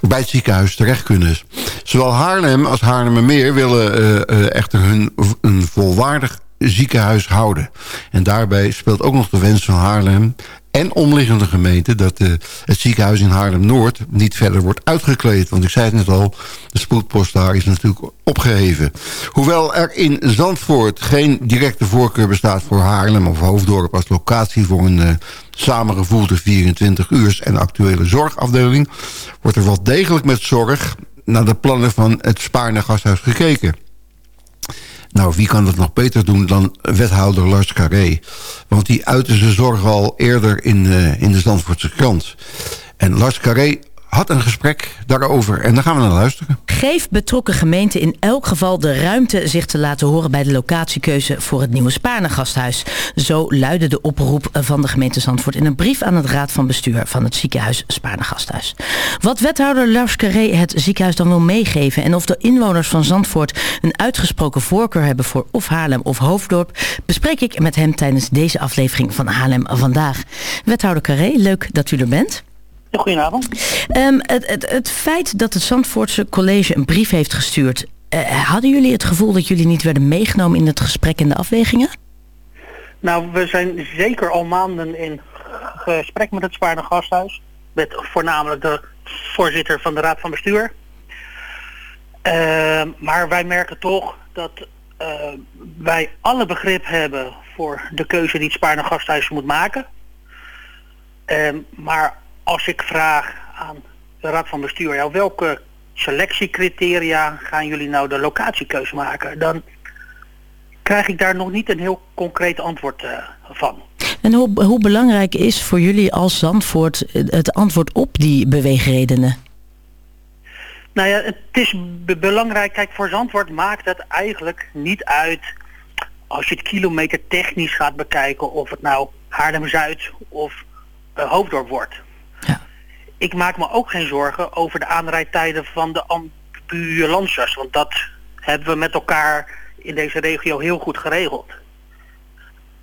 bij het ziekenhuis terecht kunnen. Zowel Haarlem als Haarlemmermeer willen echter hun een volwaardig ziekenhuis houden. En daarbij speelt ook nog de wens van Haarlem en omliggende gemeenten... dat uh, het ziekenhuis in Haarlem-Noord niet verder wordt uitgekleed. Want ik zei het net al, de spoedpost daar is natuurlijk opgeheven. Hoewel er in Zandvoort geen directe voorkeur bestaat voor Haarlem of Hoofddorp... als locatie voor een uh, samengevoelde 24 uur en actuele zorgafdeling... wordt er wel degelijk met zorg naar de plannen van het Spaarne Gasthuis gekeken. Nou, wie kan dat nog beter doen dan wethouder Lars Carré? Want die uitte zijn zorg al eerder in, uh, in de Zandvoortse krant. En Lars Carré had een gesprek daarover en daar gaan we naar luisteren. Geef betrokken gemeenten in elk geval de ruimte zich te laten horen bij de locatiekeuze voor het nieuwe Spaarne-gasthuis. Zo luidde de oproep van de gemeente Zandvoort in een brief aan het raad van bestuur van het ziekenhuis Spaarne-gasthuis. Wat wethouder Lars Carré het ziekenhuis dan wil meegeven en of de inwoners van Zandvoort een uitgesproken voorkeur hebben voor of Haarlem of Hoofddorp, bespreek ik met hem tijdens deze aflevering van Haarlem vandaag. Wethouder Carré, leuk dat u er bent. Goedenavond. Um, het, het, het, feit dat het Zandvoortse college een brief heeft gestuurd... Uh, hadden jullie het gevoel dat jullie niet werden meegenomen in het gesprek en de afwegingen? Nou, we zijn zeker al maanden in gesprek met het Zwaarde Gasthuis. Met voornamelijk de voorzitter van de Raad van Bestuur. Uh, maar wij merken toch dat uh, wij alle begrip hebben voor de keuze die het Spaarne Gasthuis moet maken. Uh, maar als ik vraag aan de Raad van Bestuur, ja, welke selectiecriteria gaan jullie nou de locatiekeuze maken? Dan krijg ik daar nog niet een heel concreet antwoord uh, van. En hoe, hoe belangrijk is voor jullie als Zandvoort het antwoord op die beweegredenen? Nou ja, het is belangrijk. Kijk, voor Zandvoort maakt het eigenlijk niet uit als je het kilometer technisch gaat bekijken of het nou Haarlem-Zuid of uh, Hoofddorp wordt ik maak me ook geen zorgen over de aanrijdtijden van de ambulanciers. Want dat hebben we met elkaar in deze regio heel goed geregeld.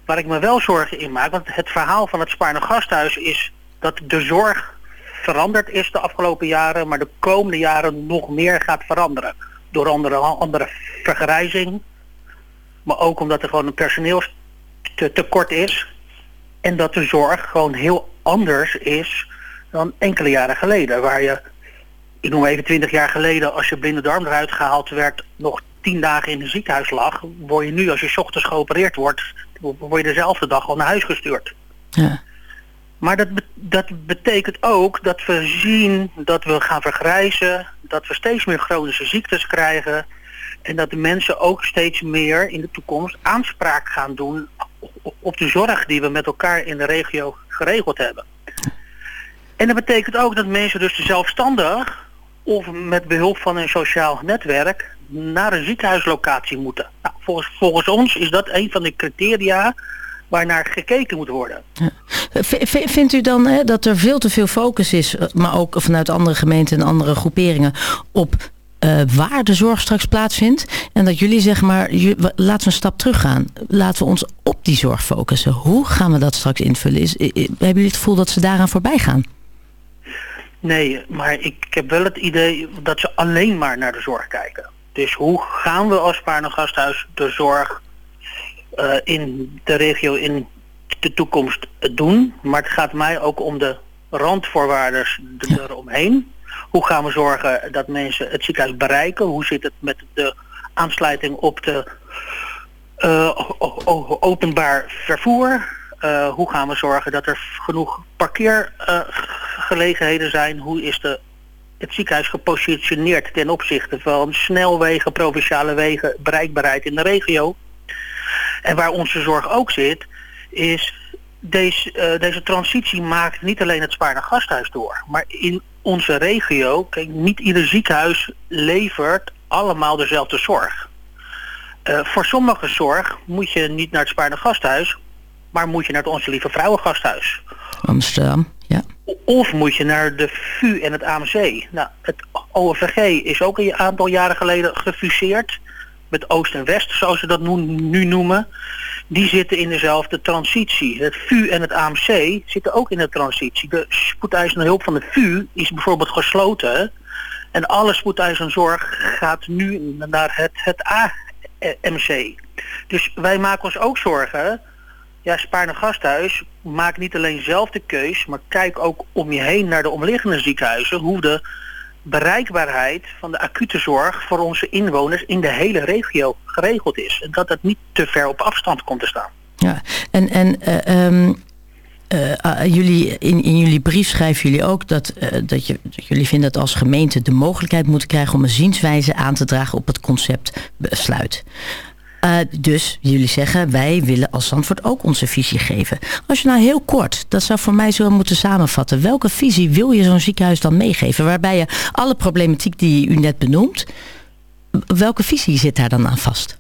Waar ik me wel zorgen in maak, want het verhaal van het Spaarne Gasthuis is dat de zorg veranderd is de afgelopen jaren, maar de komende jaren nog meer gaat veranderen. Door andere, andere vergrijzing, maar ook omdat er gewoon een personeelstekort is. En dat de zorg gewoon heel anders is dan enkele jaren geleden. Waar je, ik noem even 20 jaar geleden, als je blinde darm eruit gehaald werd, nog tien dagen in een ziekenhuis lag, word je nu als je ochtends geopereerd wordt, word je dezelfde dag al naar huis gestuurd. Ja. Maar dat, dat betekent ook dat we zien dat we gaan vergrijzen, dat we steeds meer chronische ziektes krijgen en dat de mensen ook steeds meer in de toekomst aanspraak gaan doen op de zorg die we met elkaar in de regio geregeld hebben. En dat betekent ook dat mensen dus zelfstandig of met behulp van een sociaal netwerk naar een ziekenhuislocatie moeten. Nou, volgens, volgens ons is dat een van de criteria waar naar gekeken moet worden. Vindt u dan hè, dat er veel te veel focus is, maar ook vanuit andere gemeenten en andere groeperingen, op uh, waar de zorg straks plaatsvindt. En dat jullie zeggen maar, laten we een stap terug gaan. Laten we ons op die zorg focussen. Hoe gaan we dat straks invullen? Is, hebben jullie het gevoel dat ze daaraan voorbij gaan? Nee, maar ik heb wel het idee dat ze alleen maar naar de zorg kijken. Dus hoe gaan we als Spaarne Gasthuis de zorg uh, in de regio in de toekomst doen? Maar het gaat mij ook om de randvoorwaarden eromheen. Hoe gaan we zorgen dat mensen het ziekenhuis bereiken? Hoe zit het met de aansluiting op de uh, openbaar vervoer? Uh, hoe gaan we zorgen dat er genoeg parkeergelegenheden zijn? Hoe is de, het ziekenhuis gepositioneerd ten opzichte van snelwegen, provinciale wegen, bereikbaarheid in de regio? En waar onze zorg ook zit, is deze, eh, deze transitie maakt niet alleen het Spaarne Gasthuis door, maar in onze regio, kijk, niet ieder ziekenhuis levert allemaal dezelfde zorg. Eh, voor sommige zorg moet je niet naar het Spaarne Gasthuis, maar moet je naar het Onze Lieve Vrouwen Gasthuis. Amsterdam, ja. Of moet je naar de VU en het AMC. Nou, het OVG is ook een aantal jaren geleden gefuseerd. Met Oost en West, zoals ze dat nu, nu noemen. Die zitten in dezelfde transitie. Het VU en het AMC zitten ook in de transitie. De spoedeisende hulp van de VU is bijvoorbeeld gesloten. En alle spoedeisende zorg gaat nu naar het, het AMC. Dus wij maken ons ook zorgen ja, Spaarne Gasthuis maak niet alleen zelf de keus, maar kijk ook om je heen naar de omliggende ziekenhuizen, hoe de bereikbaarheid van de acute zorg voor onze inwoners in de hele regio geregeld is. En dat het niet te ver op afstand komt te staan. Ja, en, en uh, um, uh, jullie, in, in jullie brief schrijven jullie ook dat, uh, dat, je, dat jullie vinden dat als gemeente de mogelijkheid moeten krijgen om een zienswijze aan te dragen op het concept besluit. Uh, dus jullie zeggen, wij willen als Zandvoort ook onze visie geven. Als je nou heel kort, dat zou voor mij zo moeten samenvatten. Welke visie wil je zo'n ziekenhuis dan meegeven? Waarbij je alle problematiek die u net benoemt, welke visie zit daar dan aan vast?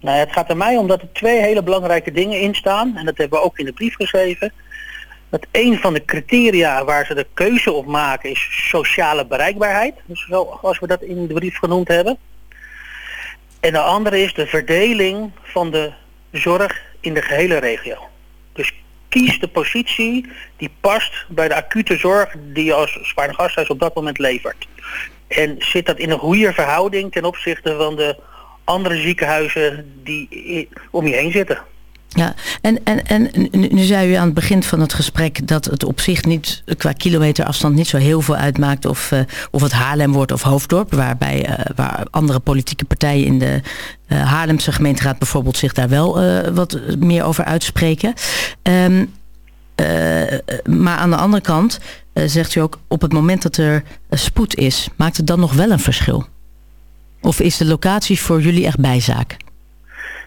Nou, het gaat er mij om dat er twee hele belangrijke dingen in staan. En dat hebben we ook in de brief geschreven. Dat een van de criteria waar ze de keuze op maken is sociale bereikbaarheid. Dus zoals we dat in de brief genoemd hebben. En de andere is de verdeling van de zorg in de gehele regio. Dus kies de positie die past bij de acute zorg die je als Spaarne Gasthuis op dat moment levert. En zit dat in een goede verhouding ten opzichte van de andere ziekenhuizen die om je heen zitten. Ja, en, en, en nu zei u aan het begin van het gesprek dat het op zich niet qua kilometerafstand niet zo heel veel uitmaakt of, uh, of het Haarlem wordt of Hoofddorp, waarbij uh, waar andere politieke partijen in de uh, Haarlemse gemeenteraad bijvoorbeeld zich daar wel wat meer over uitspreken. Um, maar aan de andere kant zegt u ook op het moment dat er spoed is, maakt het dan nog wel een verschil? Of is de locatie voor jullie echt bijzaak?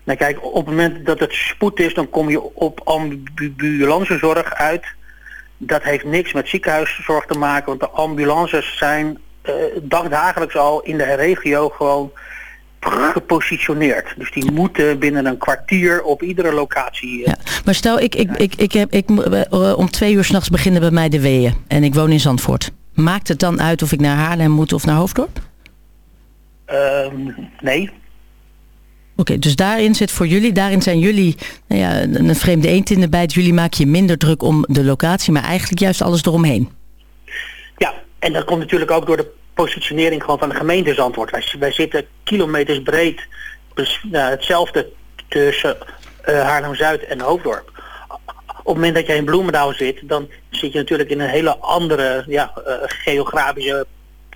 Nou kijk, op het moment dat het spoed is, dan kom je op ambulancezorg uit. Dat heeft niks met ziekenhuiszorg te maken, want de ambulances zijn uh, dagdagelijks al in de regio gewoon gepositioneerd. Dus die moeten binnen een kwartier op iedere locatie. Uh, ja, maar stel, ik, ik, ik, ik heb, ik, uh, om twee uur s'nachts beginnen bij mij de weeën en ik woon in Zandvoort. Maakt het dan uit of ik naar Haarlem moet of naar Hoofddorp? Uh, nee, okay, dus daarin zit voor jullie, daarin zijn jullie nou ja, een vreemde eend in de bijt. Jullie maken je minder druk om de locatie, maar eigenlijk juist alles eromheen. Ja, en dat komt natuurlijk ook door de positionering gewoon van de gemeentesantwoord. Wij, zitten kilometers breed, dus, nou, hetzelfde tussen uh, Haarlem-Zuid en Hoofddorp. Op het moment dat jij in Bloemendaal zit, dan zit je natuurlijk in een hele andere ja, uh, geografische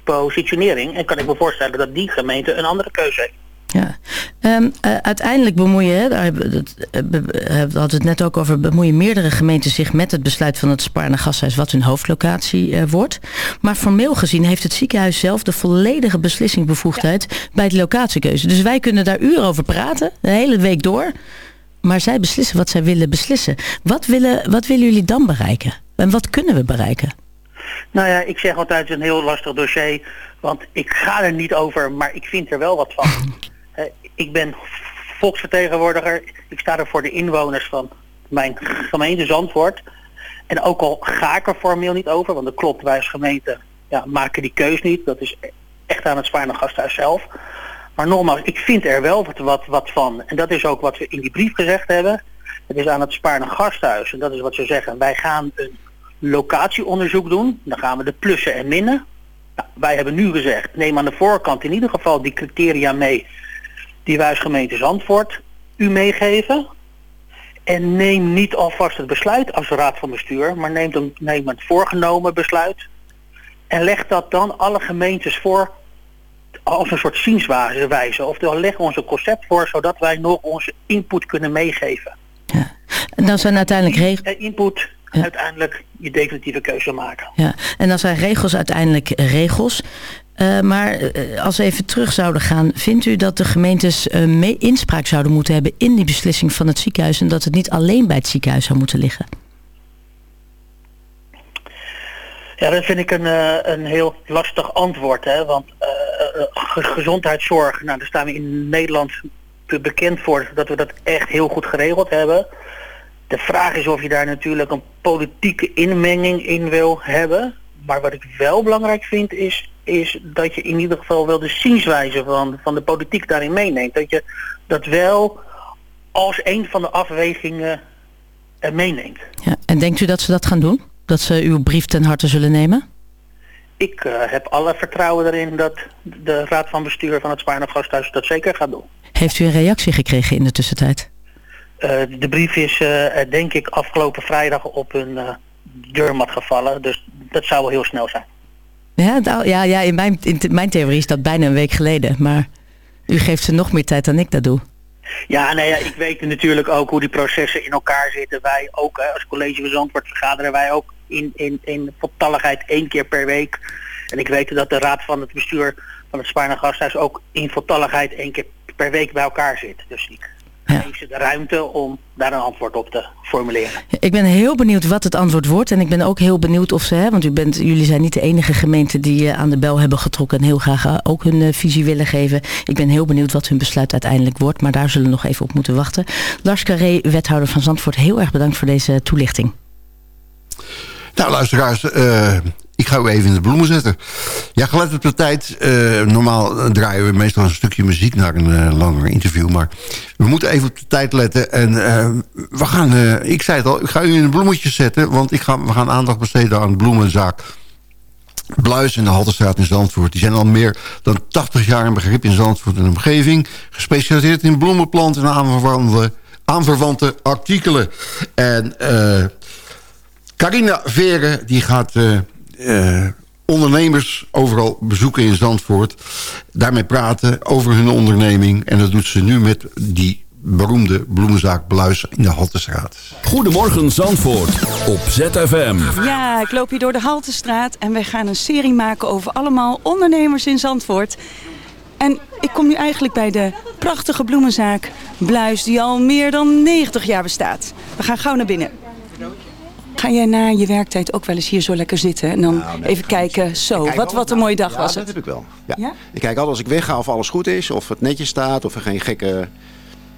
positionering. En kan ik me voorstellen dat die gemeente een andere keuze heeft. Ja. Um, uh, uiteindelijk bemoeien, daar hebben we, het, we hadden het net ook over, bemoeien meerdere gemeenten zich met het besluit van het Spaarne Gasthuis wat hun hoofdlocatie uh, wordt. Maar formeel gezien heeft het ziekenhuis zelf de volledige beslissingsbevoegdheid ja. bij de locatiekeuze. Dus wij kunnen daar uren over praten, de hele week door. Maar zij beslissen wat zij willen beslissen. Wat willen, wat willen jullie dan bereiken? En wat kunnen we bereiken? Nou ja, ik zeg altijd het is een heel lastig dossier. Want ik ga er niet over, maar ik vind er wel wat van. ik ben volksvertegenwoordiger. Ik sta er voor de inwoners van mijn gemeente Zandvoort. En ook al ga ik er formeel niet over, want dat klopt, wij als gemeente ja, maken die keus niet. Dat is echt aan het Spaarne Gasthuis zelf. Maar nogmaals, ik vind er wel wat, wat, wat van. En dat is ook wat we in die brief gezegd hebben. Het is aan het Spaarne Gasthuis. En dat is wat ze zeggen. Wij gaan een locatieonderzoek doen. Dan gaan we de plussen en minnen. Nou, wij hebben nu gezegd, neem aan de voorkant in ieder geval die criteria mee die wij als gemeente Zandvoort u meegeven. En neem niet alvast het besluit als raad van bestuur, maar neem, een, neem het voorgenomen besluit. En leg dat dan alle gemeentes voor als een soort zienswijze. Oftewel leg ons een concept voor, zodat wij nog onze input kunnen meegeven. Ja. En dan zijn uiteindelijk regels... Input, ja. uiteindelijk je definitieve keuze maken. Ja. En dan zijn regels uiteindelijk regels. Uh, maar uh, als we even terug zouden gaan, vindt u dat de gemeentes uh, mee inspraak zouden moeten hebben in die beslissing van het ziekenhuis en dat het niet alleen bij het ziekenhuis zou moeten liggen? Ja, dat vind ik een, een heel lastig antwoord. Hè? Want gezondheidszorg, nou, daar staan we in Nederland bekend voor dat we dat echt heel goed geregeld hebben. De vraag is of je daar natuurlijk een politieke inmenging in wil hebben. Maar wat ik wel belangrijk vind is, is dat je in ieder geval wel de zienswijze van, van de politiek daarin meeneemt. Dat je dat wel als een van de afwegingen meeneemt. Ja, en denkt u dat ze dat gaan doen? Dat ze uw brief ten harte zullen nemen? Ik uh, heb alle vertrouwen erin dat de raad van bestuur van het Spaarne Gasthuis dat zeker gaat doen. Heeft u een reactie gekregen in de tussentijd? Uh, de brief is uh, denk ik afgelopen vrijdag op een deurmat gevallen. Dus dat zou wel heel snel zijn. Ja, nou, ja, ja in, mijn, in mijn theorie is dat bijna een week geleden. Maar u geeft ze nog meer tijd dan ik dat doe. Ja, nee, ja, ik weet natuurlijk ook hoe die processen in elkaar zitten. Wij ook, hè, als college Zandvoort vergaderen wij ook in, in, in voltalligheid één keer per week. En ik weet dat de raad van het bestuur van het Spaarne Gasthuis ook in voltalligheid één keer per week bij elkaar zit. Dus ik ja. geef ze de ruimte om daar een antwoord op te formuleren. Ik ben heel benieuwd wat het antwoord wordt. En ik ben ook heel benieuwd of ze, hè, want u bent, jullie zijn niet de enige gemeente die uh, aan de bel hebben getrokken en heel graag uh, ook hun uh, visie willen geven. Ik ben heel benieuwd wat hun besluit uiteindelijk wordt, maar daar zullen we nog even op moeten wachten. Lars Carré, wethouder van Zandvoort, heel erg bedankt voor deze toelichting. Nou, luisteraars, uh, ik ga u even in de bloemen zetten. Ja, gelet op de tijd. Uh, normaal draaien we meestal een stukje muziek naar een uh, langer interview. Maar we moeten even op de tijd letten. En we gaan, ik zei het al, ik ga u in de bloemetjes zetten. Want ik ga, we gaan aandacht besteden aan de bloemenzaak. Bluis in de Halterstraat in Zandvoort. Die zijn al meer dan 80 jaar in begrip in Zandvoort en omgeving. Gespecialiseerd in bloemenplanten en aanverwante, aanverwante artikelen. En... Carina Veren die gaat uh, uh, ondernemers overal bezoeken in Zandvoort. Daarmee praten over hun onderneming. En dat doet ze nu met die beroemde bloemenzaak Bluis in de Haltestraat. Goedemorgen Zandvoort op ZFM. Ja, ik loop hier door de Haltestraat en wij gaan een serie maken over allemaal ondernemers in Zandvoort. En ik kom nu eigenlijk bij de prachtige bloemenzaak Bluis die al meer dan 90 jaar bestaat. We gaan gauw naar binnen. Ga jij na je werktijd ook wel eens hier zo lekker zitten en dan nou, nee, even kijken, zo, wat, wat een mooie dag ja, was dat het? heb ik wel. Ja. Ik kijk altijd als ik wegga of alles goed is, of het netjes staat, of er geen gekke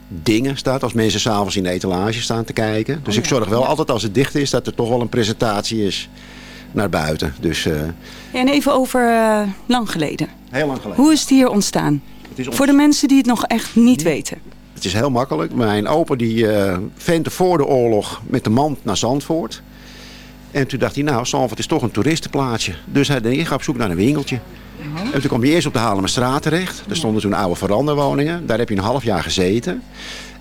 dingen staat. Als mensen s'avonds in de etalage staan te kijken. Dus Oh, ik zorg wel altijd als het dicht is dat er toch wel een presentatie is naar buiten. Dus, uh, Ja, en even over uh, lang geleden. Heel lang geleden. Hoe is het hier ontstaan? Het is Voor de mensen die het nog echt niet weten. Het is heel makkelijk. Mijn opa die uh, ventte voor de oorlog met de mand naar Zandvoort. En toen dacht hij, nou, Zandvoort is toch een toeristenplaatsje. Dus hij ga op zoek naar een winkeltje. En toen kwam hij eerst op de Haarlemmerstraat terecht. Daar stonden toen oude veranderwoningen. Daar heb je een half jaar gezeten.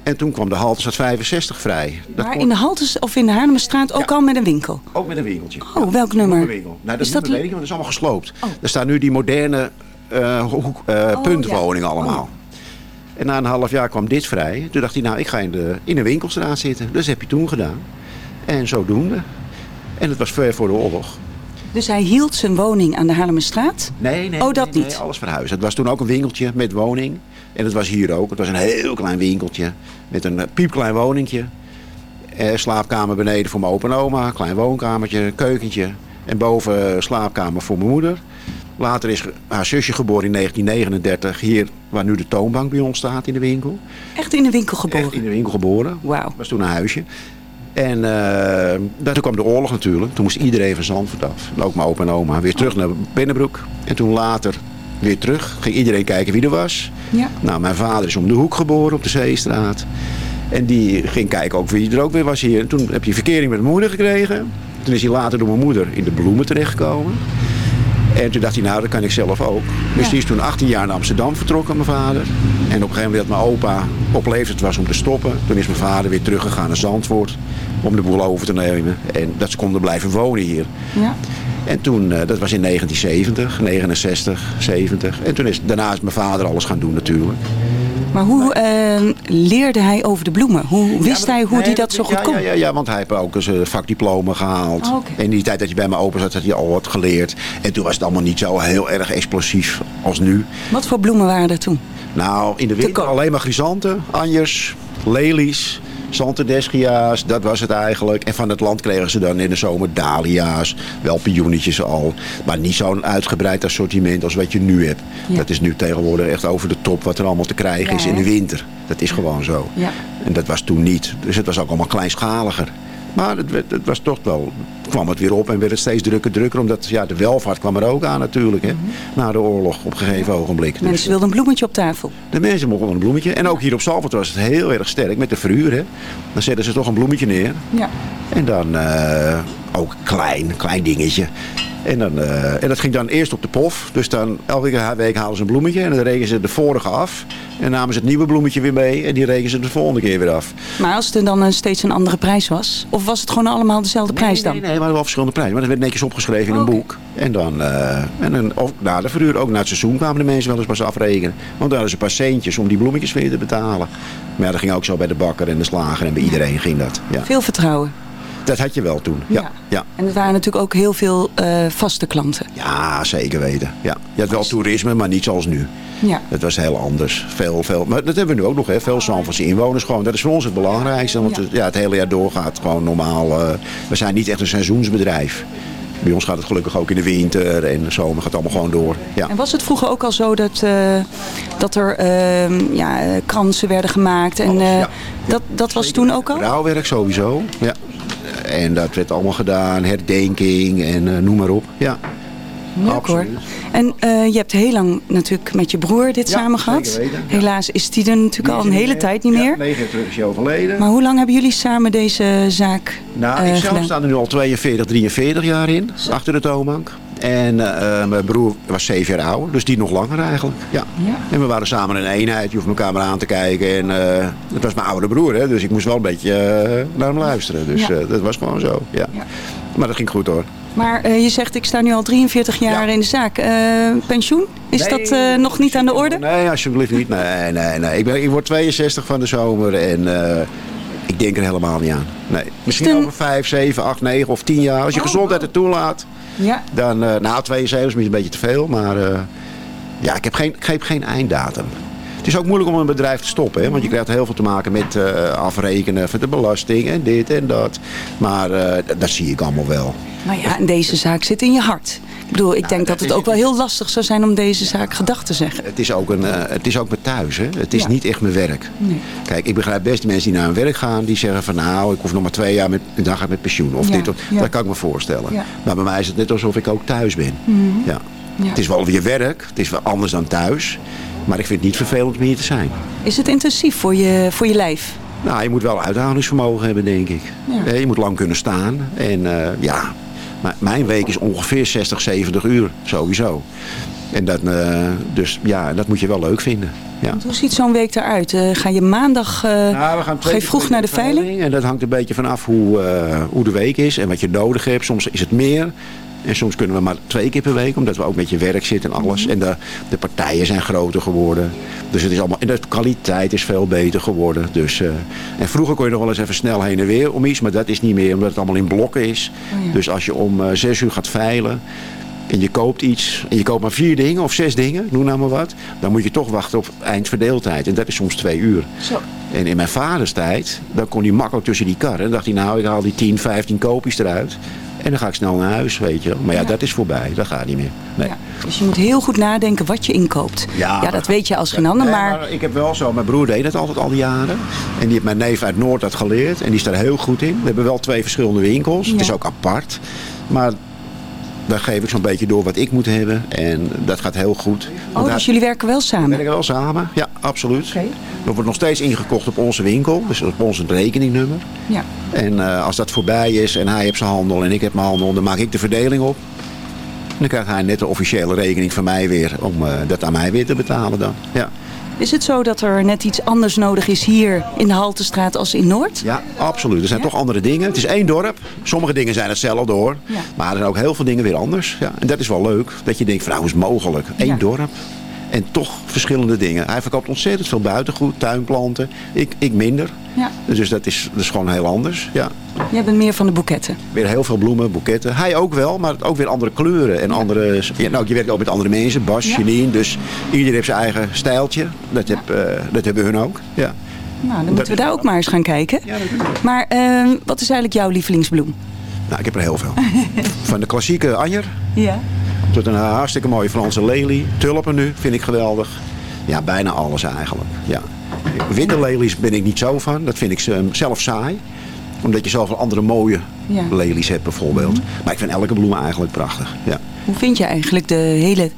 En toen kwam de Haltestraat 65 vrij. Dat Maar kon- in de Haltes of in de Haarlemmerstraat ook al met een winkel? Ook met een winkeltje. Oh, welk nummer? Een winkel. Nou, dat Is dat weet ik want dat is allemaal gesloopt. Er staan nu die moderne eh, hoek- eh, puntwoningen allemaal. En na een half jaar kwam dit vrij. Toen dacht hij, nou, ik ga in, de, in een winkelstraat zitten. Dus heb je toen gedaan. En zodoende. En het was ver voor de oorlog. Dus hij hield zijn woning aan de Haarlemmerstraat? Nee, nee. Oh, dat nee, niet? Nee, alles verhuisd. Het was toen ook een winkeltje met woning. En het was hier ook. Het was een heel klein winkeltje. Met een eh, piepklein woningje. Eh, slaapkamer beneden voor mijn opa en oma. Klein woonkamertje, keukentje. En boven eh, slaapkamer voor mijn moeder. Later is haar zusje geboren in 1939. Hier waar nu de toonbank bij ons staat in de winkel. Echt in de winkel geboren? Echt in de winkel geboren. Wauw. was toen een huisje. En uh, toen kwam de oorlog natuurlijk. Toen moest iedereen van Zandvoort af. En ook mijn opa en oma. Weer terug naar Binnenbroek. En toen later weer terug. Ging iedereen kijken wie er was. Ja. Nou, mijn vader is om de hoek geboren op de Zeestraat. En die ging kijken ook wie er ook weer was hier. En toen heb je verkering met mijn moeder gekregen. Toen is hij later door mijn moeder in de bloemen terechtgekomen. En toen dacht hij, nou, dat kan ik zelf ook. Dus Ja. die is toen 18 jaar naar Amsterdam vertrokken, mijn vader. En op een gegeven moment dat mijn opa op leeftijd was om te stoppen. Toen is mijn vader weer teruggegaan naar Zandvoort om de boel over te nemen. En dat ze konden blijven wonen hier. Ja. En toen, eh, dat was in 1970, 69, 70. En toen is, daarna is mijn vader alles gaan doen natuurlijk. Maar hoe eh, leerde hij over de bloemen? Hoe wist hij hoe hij dat zo goed kon? Ja, ja, ja, want hij heeft ook eens een vakdiploma gehaald. Oh. En in die tijd dat je bij mijn opa zat, had hij al wat geleerd. En toen was het allemaal niet zo heel erg explosief als nu. Wat voor bloemen waren er toen? Nou, in de winter alleen maar chrysanten, anjers, lelies, Santedeskia's, dat was het eigenlijk. En van het land kregen ze dan in de zomer dahlia's, wel pioenetjes al. Maar niet zo'n uitgebreid assortiment als wat je nu hebt. Ja. Dat is nu tegenwoordig echt over de top wat er allemaal te krijgen Ja, is in de winter. Dat is gewoon zo. Ja. En dat was toen niet. Dus het was ook allemaal kleinschaliger. Maar het, werd- het was toch wel, kwam het weer op en werd het steeds drukker, drukker. Omdat ja, de welvaart kwam er ook aan natuurlijk. Hè, Na de oorlog op een gegeven ogenblik. Dus, Mhm. Mensen wilden een bloemetje op tafel. de mensen mochten een bloemetje. En ook hier op Salford was het heel erg sterk met de verhuur. Hè. Dan zetten ze toch een bloemetje neer. Ja. En dan eh, ook klein, klein dingetje. En, dan, eh, en dat ging dan eerst op de pof. Dus dan elke week halen ze een bloemetje. En dan rekenen ze de vorige af. En namen ze het nieuwe bloemetje weer mee. En die rekenen ze de volgende keer weer af. Maar als het dan eh, steeds een andere prijs was? Of was het gewoon allemaal dezelfde prijs dan? Nee, nee, maar wel verschillende prijzen. Maar dat werd netjes opgeschreven in een boek. En dan, eh, en dan ook na de verhuur, ook na het seizoen kwamen de mensen wel eens pas afrekenen. Want dan hadden ze een paar centjes om die bloemetjes weer te betalen. Maar ja, dat ging ook zo bij de bakker en de slager en bij iedereen ging dat. Ja. Veel vertrouwen. Dat had je wel toen. Ja, Ja. ja. En er waren natuurlijk ook heel veel eh, vaste klanten. ja zeker weten. Ja. Je had wel toerisme, maar niet zoals nu. Ja. Dat was heel anders. Veel, veel. Maar dat hebben we nu ook nog. Hè. Veel Zandvoortse inwoners. Gewoon. Dat is voor ons het belangrijkste. Want Ja. het, ja, het hele jaar doorgaat gewoon normaal. eh, we zijn niet echt een seizoensbedrijf. Bij ons gaat het gelukkig ook in de winter en de zomer gaat het allemaal gewoon door. Ja. En was het vroeger ook al zo dat, eh, dat er eh, ja, kransen werden gemaakt? En eh, dat, dat was toen ook al? Rouwwerk sowieso. Ja. En dat werd allemaal gedaan. Herdenking en eh, noem maar op. Ja. Leuk hoor. En eh, je hebt heel lang natuurlijk met je broer dit Ja, samen gehad. zeker weten, ja. Helaas is die er natuurlijk al een hele tijd niet meer. Ja, negen jaar terug is hij overleden. Maar hoe lang hebben jullie samen deze zaak Nou, eh, ik zelf gedaan? sta er nu al 42, 43 jaar in, achter de toonbank. En eh, mijn broer was zeven jaar ouder, dus die nog langer eigenlijk. Ja. En we waren samen een eenheid, je hoeft elkaar maar aan te kijken. En eh, het was mijn oude broer, hè, dus ik moest wel een beetje eh, naar hem luisteren. Dus Ja. dat was gewoon zo, ja. Maar dat ging goed hoor. Maar je zegt, ik sta nu al 43 jaar in de zaak. Pensioen? Is Nee, dat nog niet aan de orde? Nee, alsjeblieft niet. Nee, nee, nee. Ik, ben, ik word 62 van de zomer en ik denk er helemaal niet aan. Nee. Misschien over 5, 7, 8, 9 of 10 jaar. Als je gezondheid het toelaat. Ja. Dan, nou, 72 is misschien een beetje te veel, maar eh, ja, ik heb, geen, ik heb geen einddatum. Het is ook moeilijk om een bedrijf te stoppen, hè, want je krijgt heel veel te maken met eh, afrekenen van de belasting en dit en dat. Maar eh, dat, zie ik allemaal wel. Nou ja, en deze zaak zit in je hart. Ik bedoel, ik denk dat het ook wel heel lastig zou zijn om deze zaak gedag te zeggen. Het is ook, een, eh, het is ook mijn thuis, hè? het is Ja. niet echt mijn werk. Nee. Kijk, ik begrijp best mensen die naar hun werk gaan, die zeggen van nou, ik hoef nog maar twee jaar met, en dan ga ik met pensioen. Of Ja, dit, of, ja. Dat kan ik me voorstellen. Ja. Maar bij mij is het net alsof ik ook thuis ben. Mhm. Ja. Ja. Het is wel weer werk, het is wel anders dan thuis. Maar ik vind het niet vervelend om hier te zijn. Is het intensief voor je, voor je lijf? Nou, je moet wel uithoudingsvermogen hebben, denk ik. Ja. Eh, Je moet lang kunnen staan. En eh, ja, maar mijn week is ongeveer 60, 70 uur, sowieso. En dat, eh, dus ja, dat moet je wel leuk vinden. Ja. Want hoe ziet zo'n week eruit? Ga je maandag Nou, we gaan ga je vroeg naar de veiling? En dat hangt een beetje vanaf hoe, hoe de week is en wat je nodig hebt. Soms is het meer. En soms kunnen we maar twee keer per week, omdat we ook met je werk zitten en alles. En de, de partijen zijn groter geworden. Dus het is allemaal, en de kwaliteit is veel beter geworden. Dus, eh, en vroeger kon je nog wel eens even snel heen en weer om iets, maar dat is niet meer, omdat het allemaal in blokken is. Oh ja. Dus als je om eh, zes uur gaat veilen en je koopt iets en je koopt maar vier dingen of zes dingen, noem nou maar wat. Dan moet je toch wachten op eindverdeeltijd. En dat is soms twee uur. Zo. En in mijn vaders tijd, dan kon hij makkelijk tussen die karren. Dan dacht hij, nou, ik haal die 10, 15 kopies eruit. En dan ga ik snel naar huis, weet je. Maar ja, Ja. dat is voorbij. Dat gaat niet meer. Nee. Dus je moet heel goed nadenken wat je inkoopt. Ja, dat weet je als geen ander, Nee, maar... ik heb wel zo, mijn broer deed het altijd al die jaren. En die heeft mijn neef uit Noord dat geleerd. En die is daar heel goed in. We hebben wel twee verschillende winkels. Het is ook apart. Maar daar geef ik zo'n beetje door wat ik moet hebben. En dat gaat heel goed. Oh, dus jullie werken wel we samen? werken wel samen, ja, absoluut. Er wordt nog steeds ingekocht op onze winkel, dus op ons rekeningnummer. Ja. En eh, als dat voorbij is en hij heeft zijn handel en ik heb mijn handel, dan maak ik de verdeling op. En dan krijgt hij net de officiële rekening van mij weer, om eh, dat aan mij weer te betalen dan. Ja, Is het zo dat er net iets anders nodig is hier in de Haltestraat als in Noord? ja absoluut. Er zijn toch andere dingen. Het is één dorp. Sommige dingen zijn hetzelfde hoor. Ja. Maar er zijn ook heel veel dingen weer anders. Ja. En dat is wel leuk. Dat je denkt van nou, is het mogelijk? Eén dorp. En toch verschillende dingen. Hij verkoopt ontzettend veel buitengoed, tuinplanten. Ik, ik minder. Ja. Dus dat is, dat is gewoon heel anders. Ja. Jij bent meer van de boeketten. Weer heel veel bloemen, boeketten. Hij ook wel, maar ook weer andere kleuren. En andere, ja, nou, je werkt ook met andere mensen. Bas, Ja. Janine. Dus iedereen heeft zijn eigen stijltje. Dat, heb, eh, dat hebben hun ook. Ja. Nou, dan moeten we daar ook maar eens gaan kijken. Maar eh, wat is eigenlijk jouw lievelingsbloem? Nou, ik heb er heel veel. Van de klassieke anjer Ja. tot een hartstikke mooie Franse lelie. Tulpen nu, vind ik geweldig. Ja, bijna alles eigenlijk. Ja. Witte lelies ben ik niet zo van. Dat vind ik ze- zelf saai. Omdat je zoveel andere mooie Ja. lelies hebt bijvoorbeeld. Maar ik vind elke bloem eigenlijk prachtig. Ja. Hoe vind je eigenlijk de hele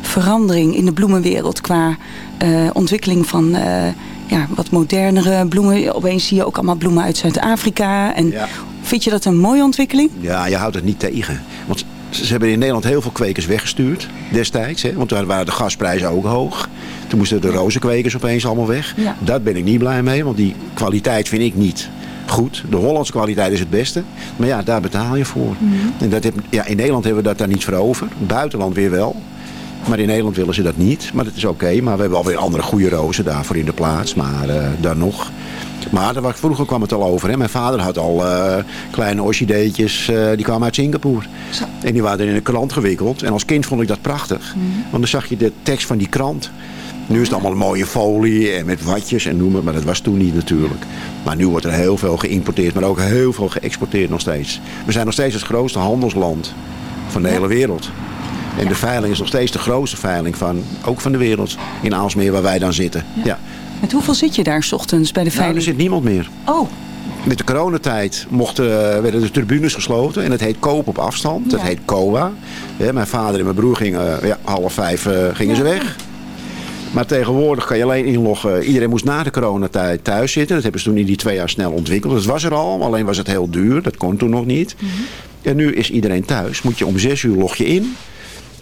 verandering in de bloemenwereld qua eh, ontwikkeling van eh, ja, wat modernere bloemen? Opeens zie je ook allemaal bloemen uit Zuid-Afrika. En Vind je dat een mooie ontwikkeling? Ja, je houdt het niet tegen. Want ze hebben in Nederland heel veel kwekers weggestuurd destijds. Hè? Want daar waren de gasprijzen ook hoog. Toen moesten de rozenkwekers opeens allemaal weg. Ja. Daar ben ik niet blij mee, want die kwaliteit vind ik niet goed. De Hollandse kwaliteit is het beste. Maar ja, daar betaal je voor. En dat heb, ja, in Nederland hebben we dat daar niet voor over. Buitenland weer wel. Maar in Nederland willen ze dat niet. Maar dat is oké. Maar we hebben alweer andere goede rozen daarvoor in de plaats. Maar eh, dan nog. Maar daar vroeger kwam het al over. Hè. Mijn vader had al eh, kleine orchideetjes. eh, die kwamen uit Singapore. En die waren in een krant gewikkeld. En als kind vond ik dat prachtig. Want dan zag je de tekst van die krant. Nu is het allemaal een mooie folie en met watjes en noem het. Maar dat was toen niet natuurlijk. Maar nu wordt er heel veel geïmporteerd. Maar ook heel veel geëxporteerd nog steeds. We zijn nog steeds het grootste handelsland van de hele wereld. En de veiling is nog steeds de grootste veiling van, ook van de wereld. In Aalsmeer waar wij dan zitten. Ja. Met hoeveel zit je daar 's ochtends bij de Nou, veiling? er zit niemand meer. Oh, Met de coronatijd mochten, werden de tribunes gesloten. En dat heet koop op afstand. Dat Ja. heet COA. Mijn vader en mijn broer gingen ja, half vijf eh, gingen ze weg. Maar tegenwoordig kan je alleen inloggen. Iedereen moest na de coronatijd thuis zitten. Dat hebben ze toen in die twee jaar snel ontwikkeld. Dat was er al, alleen was het heel duur. Dat kon toen nog niet. En nu is iedereen thuis. Moet je om zes uur log je in.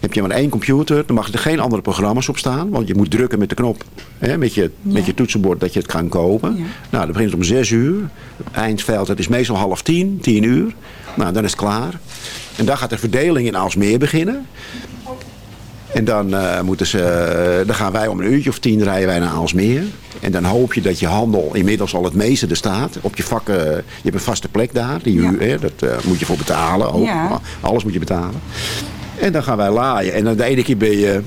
Heb je maar één computer, dan mag er geen andere programma's op staan. Want je moet drukken met de knop, hè, met, je, met je toetsenbord, dat je het kan kopen. Nou, dan begint het om zes uur. Eindveld, dat is meestal half tien, tien uur. Nou, dan is het klaar. En dan gaat de verdeling in Aalsmeer beginnen. En dan, eh, moeten ze, eh, dan gaan wij om een uurtje of tien rijden wij naar Aalsmeer. En dan hoop je dat je handel inmiddels al het meeste er staat. Op je vakken, je hebt een vaste plek daar. Die, huur, hè, dat eh, moet je voor betalen ook. Ja. Alles moet je betalen. En dan gaan wij laaien. En dan de ene keer ben je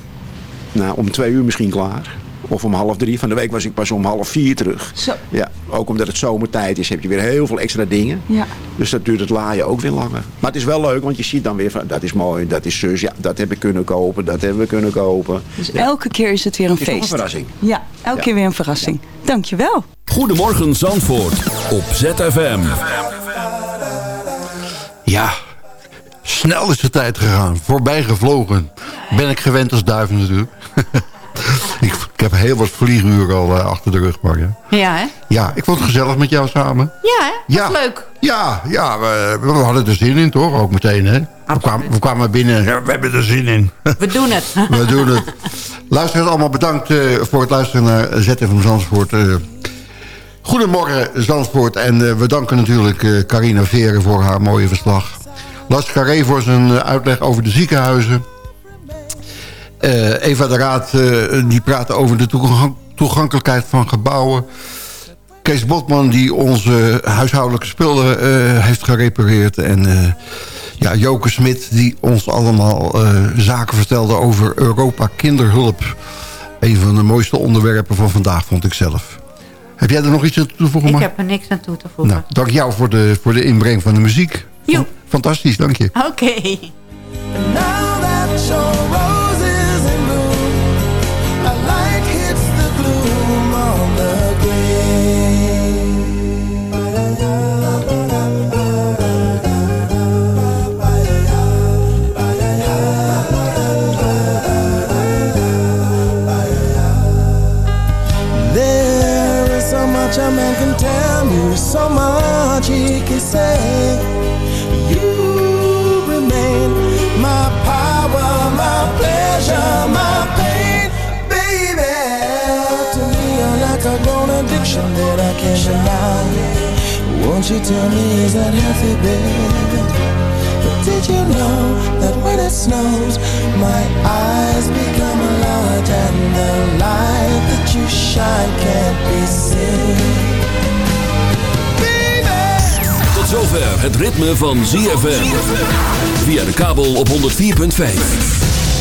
nou, om twee uur misschien klaar. Of om half drie. Van de week was ik pas om half vier terug. Zo. Ja, ook omdat het zomertijd is, heb je weer heel veel extra dingen. Ja. Dus dat duurt het laaien ook weer langer. Maar het is wel leuk, want je ziet dan weer van, dat is mooi, dat is zus, ja, dat heb ik kunnen kopen, dat hebben we kunnen kopen. dus elke keer is het weer een Is toch een feest. verrassing. Ja, elke Ja. keer weer een verrassing. Dankjewel. Goedemorgen Zandvoort op ZFM. Ja, snel is de tijd gegaan. Voorbij gevlogen. Ben ik gewend als duif natuurlijk. ik, ik heb heel wat vlieguren al eh, achter de rug. Maar ja. Ja, hè? ja, ik vond het gezellig met jou samen. Ja, hè? Ja. Leuk. Ja, ja we, we hadden er zin in toch? Ook meteen hè. We kwamen, we kwamen binnen. Ja, we hebben er zin in. We doen het. We doen het. Luisteraars allemaal bedankt eh, voor het luisteren naar ZFM Zandvoort. eh. goedemorgen Zandvoort. En we danken natuurlijk Carina Veren voor haar mooie verslag. Lars Carré voor zijn eh, uitleg over de ziekenhuizen. Eh, Eva de Raad eh, die praatte over de toegankelijkheid van gebouwen. Kees Botman die onze huishoudelijke spullen heeft gerepareerd. En ja, Joke Smit die ons allemaal zaken vertelde over Europa kinderhulp. Een van de mooiste onderwerpen van vandaag vond ik zelf. Heb jij er nog iets aan toe te voegen? Ik heb er niks aan toe te voegen. Nou, dank jou voor de, voor de inbreng van de muziek. Fantastisch, dank je. Oké. Now that your rose is in bloom, a light hits the gloom on the There is so much a man can tell you, so much he can say. That I can't deny. Won't you tell me is that healthy, baby? Did you know that when it snows, my eyes become large and the light that you shine can't be seen? Tot zover het ritme van ZFM. Via de kabel op 104.5.